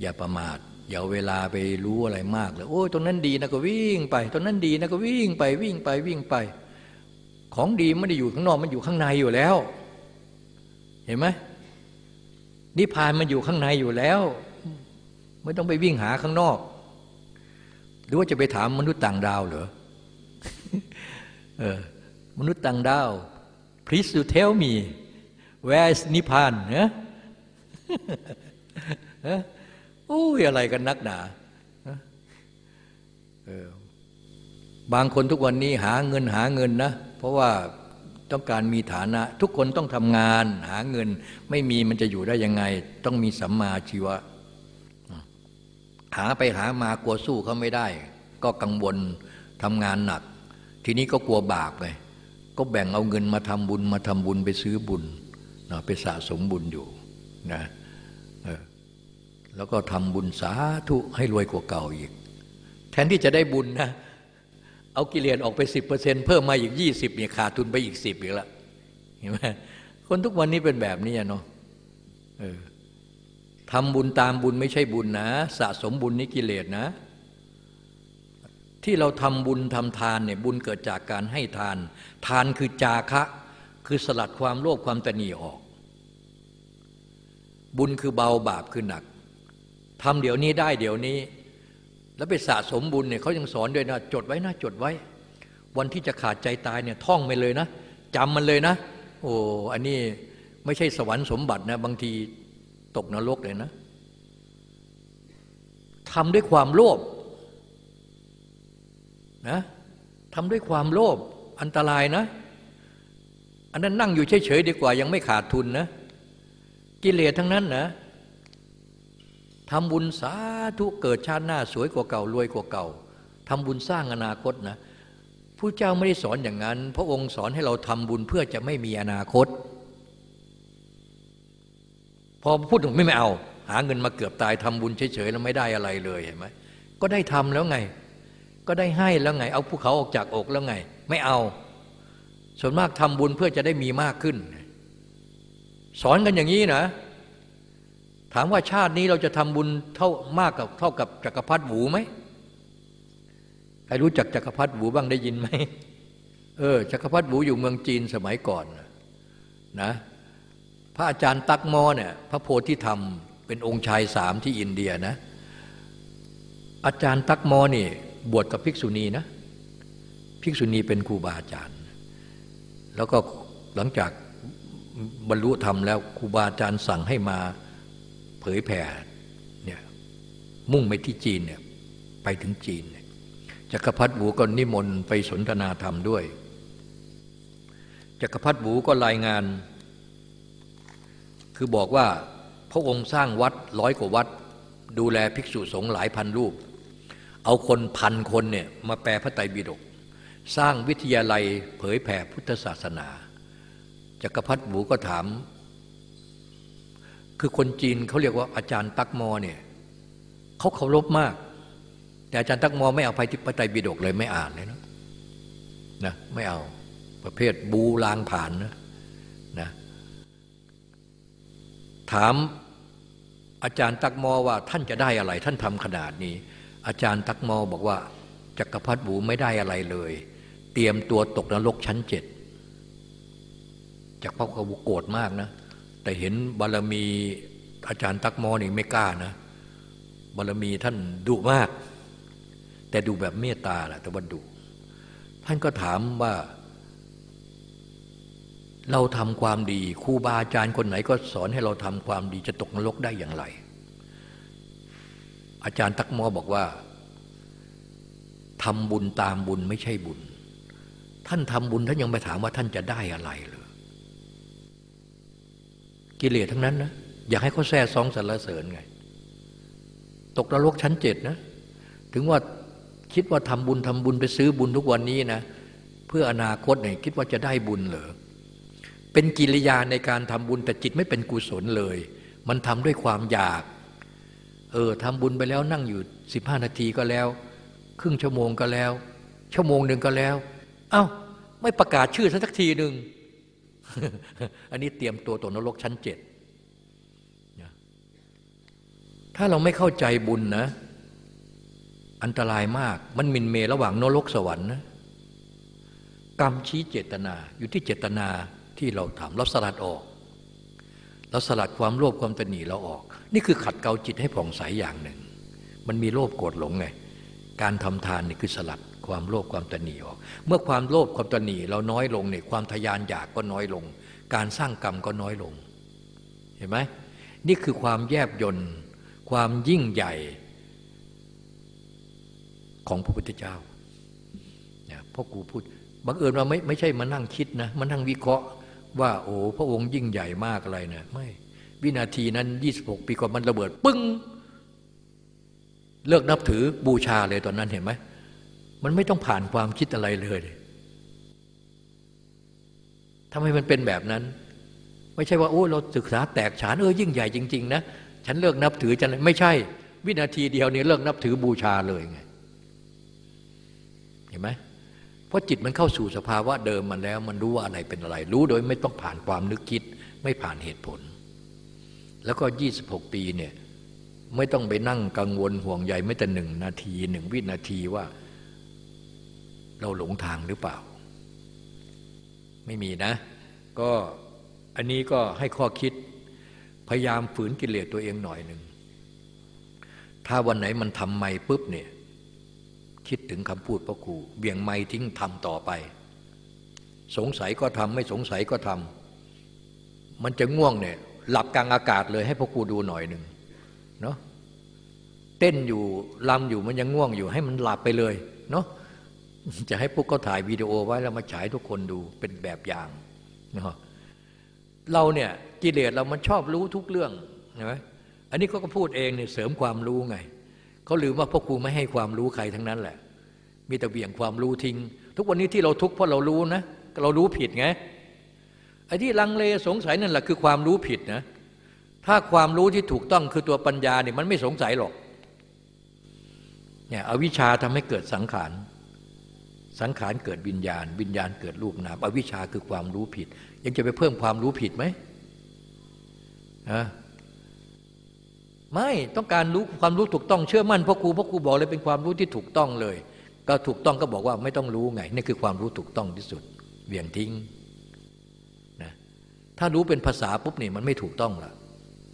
อย่าประมาทอย่าเวลาไปรู้อะไรมากเลยโอ้ยตรงนั้นดีนะก็วิ่งไปตรงนั้นดีนะก็วิ่งไปวิ่งไปวิ่งไป ของดีไม่ได้อยู่ข้างนอกมันอยู่ข้างในอยู่แล้ว เห็นไหมนิพพานมันอยู่ข้างในอยู่แล้ว ไม่ต้องไปวิ่งหาข้างนอก หรือว่าจะไปถามมนุษย์ต่างดาวเหรอเออมนุษย์ต่างดาว please to tell me where is นิพพานเนอะอุ้ยอะไรกันนักหนาเออบางคนทุกวันนี้หาเงินหาเงินนะ เพราะว่าต้องการมีฐานะ ทุกคนต้องทำงาน หาเงิน ไม่มีมันจะอยู่ได้ยังไง ต้องมีสัมมาชีวะาไปหามากลัวสู้เขาไม่ได้ ก็กังวลทำงานหนัก ทีนี้ก็กลัวบาปไงก็แบ่งเอาเงินมาทำบุญมาทำบุญไปซื้อบุญนะไปสะสมบุญอยู่นะแล้วก็ทำบุญสาธุให้รวยกว่าเก่าอีก แทนที่จะได้บุญนะ เอากิเลสออกไปสิบเปอร์เซ็นต์เพิ่มมาอีกยี่สิบเนี่ยขาดทุนไปอีกสิบอีกละเห็นไหมคนทุกวันนี้เป็นแบบนี้เนาะเออ ทำบุญตามบุญไม่ใช่บุญนะ สะสมบุญนี่กิเลสนะ ที่เราทำบุญทำทานเนี่ยบุญเกิดจากการให้ทาน ทานคือจาคะ คือสลัดความโลภความตนีออก บุญคือเบาบาปคือหนักทำเดี๋ยวนี้ได้เดี๋ยวนี้ แล้วไปสะสมบุญเนี่ยเขายังสอนด้วยนะ จดไว้นะจดไว้ วันที่จะขาดใจตายเนี่ยท่องไปเลยนะจำมันเลยนะ โอ้อันนี้ไม่ใช่สวรรค์สมบัตินะ บางที ตกนรกเลยนะทำด้วยความโลภนะทำด้วยความโลภอันตรายนะ อันนั้นนั่งอยู่เฉยๆดีกว่ายังไม่ขาดทุนนะ กิเลสทั้งนั้นนะทำบุญสาธุเกิดชาติหน้าสวยกว่าเก่ารวยกว่าเก่าทำบุญสร้างอนาคตนะผู้เจ้าไม่ได้สอนอย่างนั้น พระองค์สอนให้เราทำบุญเพื่อจะไม่มีอนาคต พอพูดถึงไม่ไม่เอา หาเงินมาเกือบตายทำบุญเฉยๆแล้วไม่ได้อะไรเลยเห็นไหมก็ได้ทำแล้วไง ก็ได้ให้แล้วไง เอาภูเขาออกจากอกแล้วไง ไม่เอา ส่วนมากทำบุญเพื่อจะได้มีมากขึ้น สอนกันอย่างนี้นะ ถามว่าชาตินี้เราจะทำบุญเท่ามากกับเท่ากับจักรพรรดิหวูไหมใครรู้จักจักรพรรดิหวูบ้างได้ยินไหมเออจักรพรรดิหวูอยู่เมืองจีนสมัยก่อนนะ ระอาจารย์ตักมอเนี่ยพระโพธิธรรม เป็นองค์ชายสามที่อินเดียนะ อาจารย์ตักมอนี่บวชกับภิกษุณีนะภิกษุณีเป็นครูบาอาจารย์ แล้วก็หลังจากบรรลุธรรมแล้วครูบาอาจารย์สั่งให้มาเผยแผ่เนี่ยมุ่งไปที่จีนเนี่ยไปถึงจีนจักรพรรดิบูก็นิมนต์ไปสนทนาธรรมด้วยจักรพรรดิบูก็รายงาน คือบอกว่าพระองค์สร้างวัดร้อยกว่าวัด ดูแลภิกษุสงฆ์หลายพันรูป เอาคนพันคนเนี่ยมาแปลพระไตรปิฎกสร้างวิทยาลัยเผยแผ่พุทธศาสนาจักรพรรดิบูก็ถาม คือคนจีนเขาเรียกว่าอาจารย์ตักมอเนี่ยเขาเคารพมาก แต่อาจารย์ตักมอไม่เอาไปที่พระไตรปิฎกเลยไม่อ่านเลยนะนะไม่เอาประเภทบูลางผ่านนะ ถามอาจารย์ตักมอว่าท่านจะได้อะไร ท่านทำขนาดนี้ อาจารย์ตักมอบอกว่าจักรพรรดิบูไม่ได้อะไรเลย เตรียมตัวตกนรกชั้นเจ็ดจากพ่อเขาโกรธมากนะ แต่เห็นบารมีอาจารย์ตักมอนี่ไม่กล้านะ บารมีท่านดุมาก แต่ดูแบบเมตตาแหละแต่ว่าดุท่านก็ถามว่า เราทำความดีครูบาอาจารย์คนไหนก็สอนให้เราทำความดีจะตกนรกได้อย่างไร อาจารย์ตักมอบอกว่าทำบุญตามบุญไม่ใช่บุญ ท่านทำบุญท่านยังไปถามว่าท่านจะได้อะไรเลยกิเลสทั้งนั้นนะอยากให้เขาแซ่ซองสรรเสริญไง ตกนรกชั้นเจ็ดนะ ถึงว่าคิดว่าทำบุญทำบุญไปซื้อบุญทุกวันนี้นะ เพื่ออนาคตเนี่ยคิดว่าจะได้บุญเหรอ เป็นกิริยาในการทำบุญแต่จิตไม่เป็นกุศลเลย มันทำด้วยความอยาก เออทำบุญไปแล้วนั่งอยู่สิบห้านาทีก็แล้ว ครึ่งชั่วโมงก็แล้ว ชั่วโมงหนึ่งก็แล้ว เอา้า ไม่ประกาศชื่อสักทีหนึ่งอันนี้เตรียมตัวตกนรกชั้นเจ็ดถ้าเราไม่เข้าใจบุญนะ อันตรายมากมันมินเมระหว่างนรกสวรรค์นะกรรมชี้เจตนาอยู่ที่เจตนา ที่เราทำเราสลัดออก เราสลัดความโลภความตนีเราออก นี่คือขัดเกลาจิตให้ผ่องใสอย่างหนึ่ง มันมีโลภโกรธหลงไงการทำทานนี่คือสลัดความโลภความตนีออก เมื่อความโลภความตนีเราน้อยลงเนี่ยความทยานอยากก็น้อยลง การสร้างกรรมก็น้อยลง เห็นไหมนี่คือความแยบยนต์ความยิ่งใหญ่ของพระพุทธเจ้าเนี่ยพ่อกูพูดบังเอิญว่าไม่ไม่ใช่มานั่งคิดนะมานั่งวิเคราะห์ ว่าโอ้พระองค์ยิ่งใหญ่มากอะไรนะไม่วินาทีนั้น 26 ปีก่อนมันระเบิดปึ้ง เลิกนับถือบูชาเลยตอนนั้นเห็นไหมมันไม่ต้องผ่านความคิดอะไรเลยทำไมมันเป็นแบบนั้น ไม่ใช่ว่าโอ้เราศึกษาแตกฉานเออยิ่งใหญ่จริง ๆ นะ ฉันเลิกนับถือฉันไม่ใช่ วินาทีเดียวนี้เลิกนับถือบูชาเลยไงเห็นไหม เพราะจิตมันเข้าสู่สภาวะเดิมมันแล้ว มันรู้ว่าอะไรเป็นอะไร รู้โดยไม่ต้องผ่านความนึกคิด ไม่ผ่านเหตุผล แล้วก็ 26 ปีเนี่ยไม่ต้องไปนั่งกังวลห่วงใยไม่แต่หนึ่งนาทีหนึ่งวินาทีว่า เราหลงทางหรือเปล่า ไม่มีนะ ก็อันนี้ก็ให้ข้อคิดพยายามฝืนกิเลสตัวเองหน่อยหนึ่งถ้าวันไหนมันทำไม่ปุ๊บเนี่ย คิดถึงคำพูดพระครูเบี่ยงไม่ทิ้งทำต่อไป สงสัยก็ทำไม่สงสัยก็ทำมันจะง่วงเนี่ยหลับกลางอากาศเลยให้พระครูดูหน่อยหนึ่งเนาะเต้นอยู่ลำอยู่มันยังง่วงอยู่ให้มันหลับไปเลยเนาะจะให้พวกเขาถ่ายวิดีโอไว้แล้วมาฉายทุกคนดูเป็นแบบอย่างเนาะเราเนี่ยกิเลสเรามันชอบรู้ทุกเรื่องใช่ไหมอันนี้เขาก็พูดเองเนี่ยเสริมความรู้ไง เขาลืมว่าพ่อครูไม่ให้ความรู้ใครทั้งนั้นแหละ มีแต่เบี่ยงความรู้ทิ้ง ทุกวันนี้ที่เราทุกข์เพราะเรารู้นะ เรารู้ผิดไงไอ้ที่ลังเลสงสัยนั่นแหละคือความรู้ผิดนะ ถ้าความรู้ที่ถูกต้องคือตัวปัญญาเนี่ยมันไม่สงสัยหรอกเนี่ยอวิชชาทำให้เกิดสังขาร สังขารเกิดวิญญาณ วิญญาณเกิดรูปนามอวิชชาคือความรู้ผิด ยังจะไปเพิ่มความรู้ผิดไหมนะ ไม่ต้องการรู้ความรู้ถูกต้องเชื่อมั่นพ่อครูพ่อครูบอกเลยเป็นความรู้ที่ถูกต้องเลย ก็ถูกต้องก็บอกว่าไม่ต้องรู้ไงนี่คือความรู้ถูกต้องที่สุดเวี่ยงทิ้งนะถ้ารู้เป็นภาษาปุ๊บนี่มันไม่ถูกต้องละ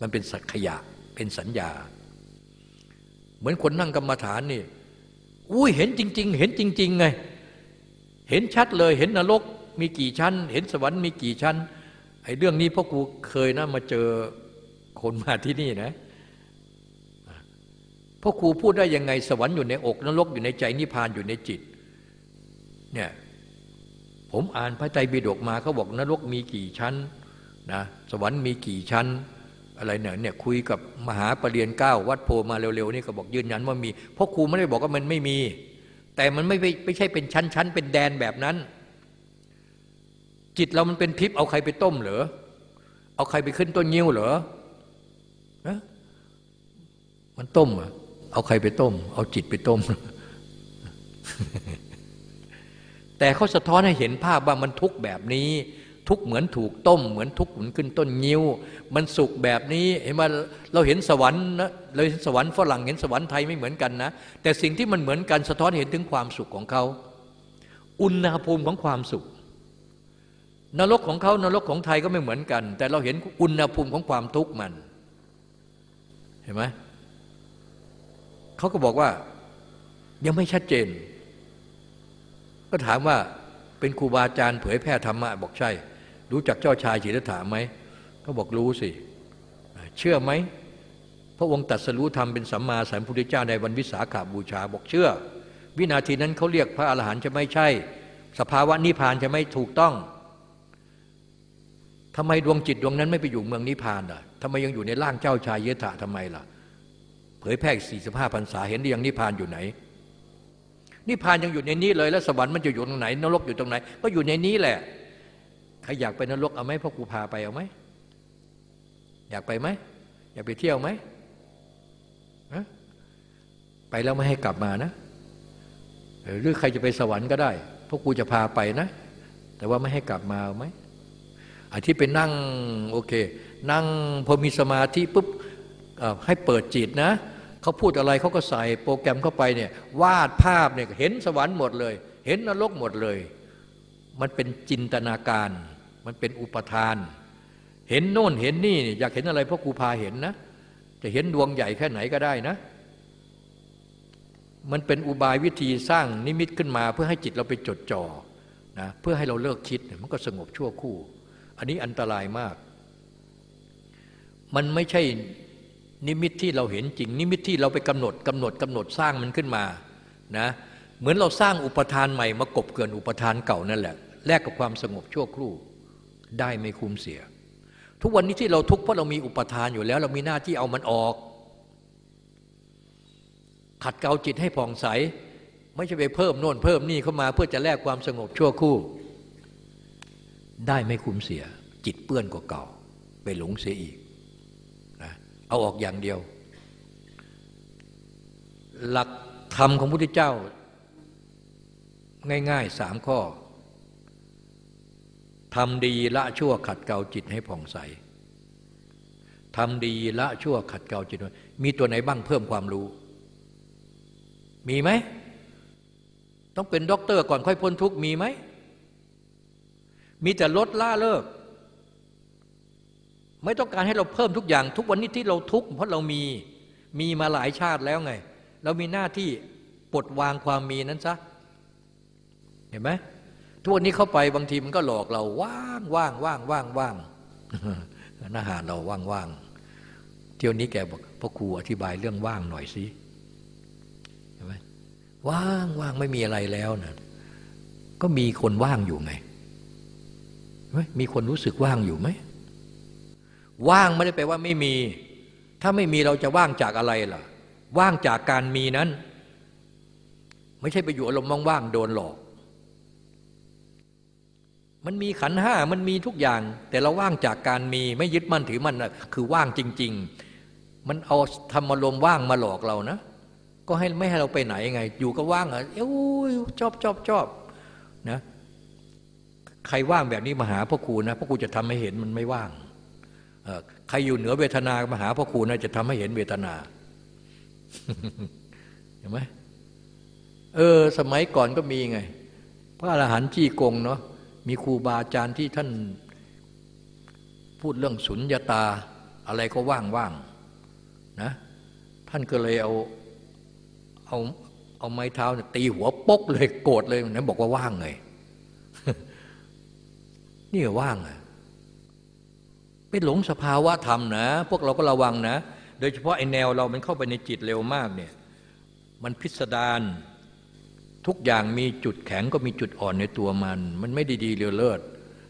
มันเป็นสักขยะเป็นสัญญา เหมือนคนนั่งกรรมฐานนี่อุ้ยเห็นจริง ๆ เห็นจริง ๆ ไง เห็นชัดเลยเห็นนรกมีกี่ชั้น เห็นสวรรค์มีกี่ชั้นไอ้เรื่องนี้พ่อครูเคยนะมาเจอคนมาที่นี่นะ พ่อครูพูดได้ยังไงสวรรค์อยู่ในอกนรกอยู่ในใจนิพพานอยู่ในจิตเนี่ยผมอ่านพระไตรปิฎกมาเขาบอกนรกมีกี่ชั้นนะสวรรค์มีกี่ชั้นอะไรเนี่ยเนี่ยคุยกับมหาปรริญญาเก้าวัดโพมาเร็วๆนี่ก็บอกยืนยันว่ามีพ่อครูไม่ได้บอกว่ามันไม่มี แต่มันไม่ไม่ใช่เป็นชั้นๆเป็นแดนแบบนั้น จิตเรามันเป็นทิพย์เอาใครไปต้มเหรอเอาใครไปขึ้นต้นยิ้วเหรอมันต้มอะ เอาใครไปต้ม เอาจิตไปต้ม แต่เขาสะท้อนให้เห็นภาพว่ามันทุกแบบนี้ ทุกเหมือนถูกต้ม เหมือนทุกเหมือนขึ้นต้นยิ้ว มันสุขแบบนี้เห็นว่าเราเห็นสวรรค์นะเราเห็นสวรรค์ฝรั่งเห็นสวรรค์ไทยไม่เหมือนกันนะ แต่สิ่งที่มันเหมือนกันสะท้อนเห็นถึงความสุขของเขาอุณหภูมิของความสุข นรกของเขานรกของไทยก็ไม่เหมือนกัน แต่เราเห็นอุณหภูมิของความทุกข์มัน เห็นไหม เขาก็บอกว่ายังไม่ชัดเจน ก็ถามว่าเป็นครูบาอาจารย์เผยแพร่ธรรมะบอกใช่ รู้จักเจ้าชายจิตถาไหมก็บอกรู้สิ เชื่อไหมพระองค์ตัดสรู้ธรรมเป็นสัมมาสัมพุทธเจ้าในวันวิสาขาบูชาบอกเชื่อ วินาทีนั้นเขาเรียกพระอรหันต์จะไม่ใช่ สภาวะนิพพานจะไม่ถูกต้องทำไมดวงจิตดวงนั้นไม่ไปอยู่เมืองนิพพานอะทำไมยังอยู่ในร่างเจ้าชายเยธะทำไมล่ะเผยแพร่สี่สิบห้าพรรษาเห็นได้ยังนิพพานอยู่ไหน นิพพานยังอยู่ในนี้เลย แล้วสวรรค์มันจะอยู่ตรงไหน นรกอยู่ตรงไหน ก็อยู่ในนี้แหละใครอยากไปนรกเอาไหมพ่อครูพาไปเอาไหมอยากไปไหมอยากไปเที่ยวไหมไปแล้วไม่ให้กลับมานะเออหรือใครจะไปสวรรค์ก็ได้พวกกูจะพาไปนะ แต่ว่าไม่ให้กลับมาเอาไหมไอาที่ไปนั่งโอเค นั่งพอมีสมาธิปุ๊บให้เปิดจิตนะ เขาพูดอะไรเขาก็ใส่โปรแกรมเข้าไปเนี่ยวาดภาพเนี่ยเห็นสวรรค์หมดเลย เห็นนรกหมดเลย มันเป็นจินตนาการ มันเป็นอุปทาน เห็นโน่นเห็นนี่อยากเห็นอะไรพ่อครูพาเห็นนะ จะเห็นดวงใหญ่แค่ไหนก็ได้นะ มันเป็นอุบายวิธีสร้างนิมิตขึ้นมา เพื่อให้จิตเราไปจดจ่อนะเพื่อให้เราเลิกคิดมันก็สงบชั่วคู่ อันนี้อันตรายมาก มันไม่ใช่ นิมิตที่เราเห็นจริง นิมิตที่เราไปกำหนดกำหนดกำหนดสร้างมันขึ้นมานะเหมือนเราสร้างอุปทานใหม่มากบเกินอุปทานเก่านั่นแหละแลกกับความสงบชั่วครู่ได้ไม่คุ้มเสีย ทุกวันนี้ที่เราทุกข์เพราะเรามีอุปทานอยู่แล้ว เรามีหน้าที่เอามันออก ขัดเกลาจิตให้ผ่องใส ไม่ใช่ไปเพิ่มโน่นเพิ่มนี่เข้ามาเพื่อจะแลกความสงบชั่วครู่ ได้ไม่คุ้มเสีย จิตเปื้อนกว่าเก่า ไปหลงเสียอีก เอาออกอย่างเดียว หลักธรรมของพุทธเจ้า ง่ายๆสามข้อทำดีละชั่วขัดเกลาจิตให้ผ่องใสทำดีละชั่วขัดเกลาจิต มีตัวไหนบ้างเพิ่มความรู้ มีไหม ต้องเป็นด็อกเตอร์ก่อนค่อยพ้นทุกมีไหม มีแต่ลดล่าเลิก ไม่ต้องการให้เราเพิ่มทุกอย่าง ทุกวันนี้ที่เราทุกข์เพราะเรามีมีมาหลายชาติแล้วไง เรามีหน้าที่ปลดวางความมีนั้นซะเห็นไหมทุกวันนี้เข้าไปบางทีมันก็หลอกเราว่างว่างว่างว่างว่างนาหารเราว่างว่างเที่ยวนี้แกบอกพ่อครูอธิบายเรื่องว่างหน่อยสิเห็นไหมว่างว่างไม่มีอะไรแล้วนะก็มีคนว่างอยู่ไงมีคนรู้สึกว่างอยู่ไหม ว่างไม่ได้แปลว่าไม่มี ถ้าไม่มีเราจะว่างจากอะไรล่ะ ว่างจากการมีนั้น ไม่ใช่ไปอยู่อารมณ์ว่างๆโดนหลอก มันมีขันห้ามันมีทุกอย่าง แต่เราว่างจากการมีไม่ยึดมั่นถือมั่นคือว่างจริง ๆ มันเอาทำอารมณ์ว่างมาหลอกเรานะ ก็ให้ไม่ให้เราไปไหนไง อยู่ก็ว่างอะเอ้ยชอบชอบชอบนะใครว่างแบบนี้มาหาพ่อครูนะพ่อครูจะทำให้เห็นมันไม่ว่าง ใครอยู่เหนือเวทนามาหาพ่อครูนะจะทำให้เห็นเวทนาเห็นไหมเออ สมัยก่อนก็มีไง พระอรหันต์จี้กงเนาะมีครูบาอาจารย์ที่ท่านพูดเรื่องสุญญาตาอะไรก็ว่างว่างนะท่านก็เลยเอาเอาเอาไม้เท้าตีหัวปกเลยโกรธเลยนั้นบอกว่าว่างไงนี่ว่างอะ ไปหลงสภาวะธรรมนะ พวกเราก็ระวังนะ โดยเฉพาะไอแนวเรามันเข้าไปในจิตเร็วมากเนี่ยมันพิสดารทุกอย่างมีจุดแข็งก็มีจุดอ่อนในตัวมัน มันไม่ดีๆเรือเลิศ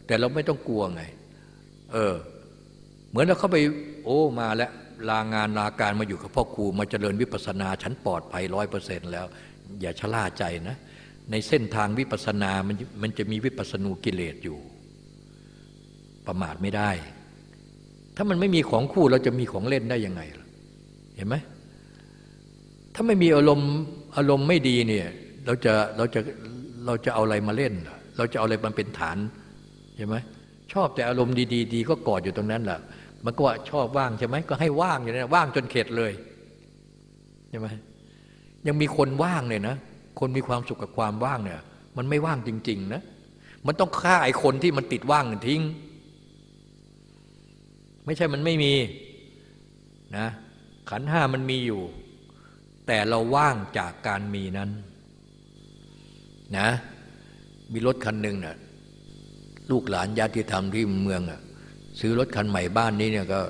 แต่เราไม่ต้องกลัวไง เออ เหมือนเราเข้าไปโอ้มาแล้วลางานลาการมาอยู่กับพ่อครูมาเจริญวิปัสสนาฉันปลอดภัยร้อยเปอร์เซ็นต์แล้ว อย่าชะล่าใจนะ ในเส้นทางวิปัสสนามันมันจะมีวิปัสสนูกิเลสอยู่ ประมาทไม่ได้ ถ้ามันไม่มีของคู่เราจะมีของเล่นได้ยังไงล่ะเห็นไหมถ้าไม่มีอารมณ์อารมณ์ไม่ดีเนี่ยเราจะเราจะเราจะเอาอะไรมาเล่น เราจะเอาอะไรมันเป็นฐานใช่ไหมชอบแต่อารมณ์ดีๆดีก็กอดอยู่ตรงนั้นแหละมันก็ว่าชอบว่างใช่ไหมก็ให้ว่างอย่างนั้นว่างจนเข็ดเลยใช่ไหมยังมีคนว่างเนี่ยนะ คนมีความสุขกับความว่างเนี่ย มันไม่ว่างจริง ๆ นะ มันต้องฆ่าไอ้คนที่มันติดว่างทิ้ง ไม่ใช่มันไม่มีนะขันห้ามันมีอยู่ แต่เราว่างจากการมีนั้นนะมีรถคันหนึ่งนะ่ะลูกหลานญาติธรรมที่เมืองอะ่ะซื้อรถคันใหม่บ้านนี้เนี่ยก็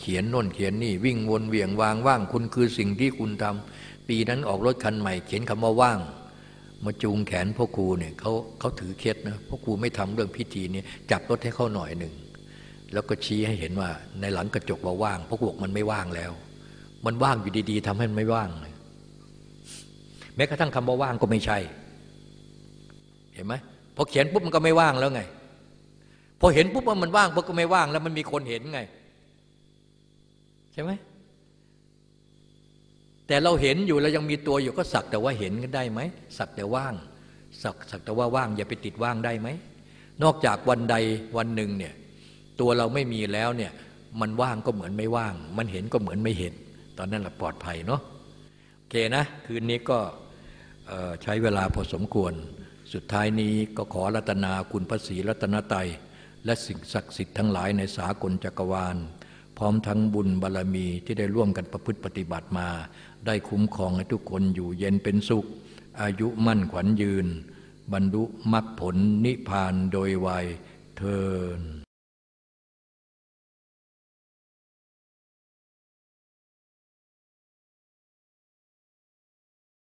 เขียนน่นเขียนนี่ วิ่งวนเวียงวางว่าง คุณคือสิ่งที่คุณทำปีนั้นออกรถคันใหม่ เขียนคำว่าว่าง มาจูงแขนพ่อครูเนี่ยเขาเขาถือเคสนะพ่อครูไม่ทำเรื่องพิธีนี้จับรถให้เขาหน่อยหนึ่ง แล้วก็ชี้ให้เห็นว่าในหลังกระจกว่าว่างเพ่อครูบอกมันไม่ว่างแล้ว มันว่างอยู่ดีๆทำให้มันไม่ว่างเลยแม้กระทั่งคำว่าว่างก็ไม่ใช่ เห็นไหมพอเขียนปุ๊บมันก็ไม่ว่างแล้วไง พอเห็นปุ๊บว่ามันว่างปุ๊บก็ไม่ว่างแล้วมันมีคนเห็นไง ใช่ไหมแต่เราเห็นอยู่เรายังมีตัวอยู่ก็สักแต่ว่าเห็นกันได้ไหมสักแต่ว่าง สักสักแต่ว่าว่างอย่าไปติดว่างได้ไหมนอกจากวันใดวันหนึ่งเนี่ย ตัวเราไม่มีแล้วเนี่ยมันว่างก็เหมือนไม่ว่าง มันเห็นก็เหมือนไม่เห็น ตอนนั้นแหละปลอดภัยเนาะโอเคนะ คืนนี้ก็ใช้เวลาพอสมควร สุดท้ายนี้ก็ขอรัตนาคุณพระศรีรัตนไตยและสิ่งศักดิ์สิทธิ์ทั้งหลายในสากลจักรวาล พร้อมทั้งบุญบารรมีที่ได้ร่วมกันประพฤติปฏิบัติมา ได้คุ้มครองให้ทุกคนอยู่เย็นเป็นสุข อายุมั่นขวัญยืน บรรลุมรรคผลนิพพานโดยไวยเทิน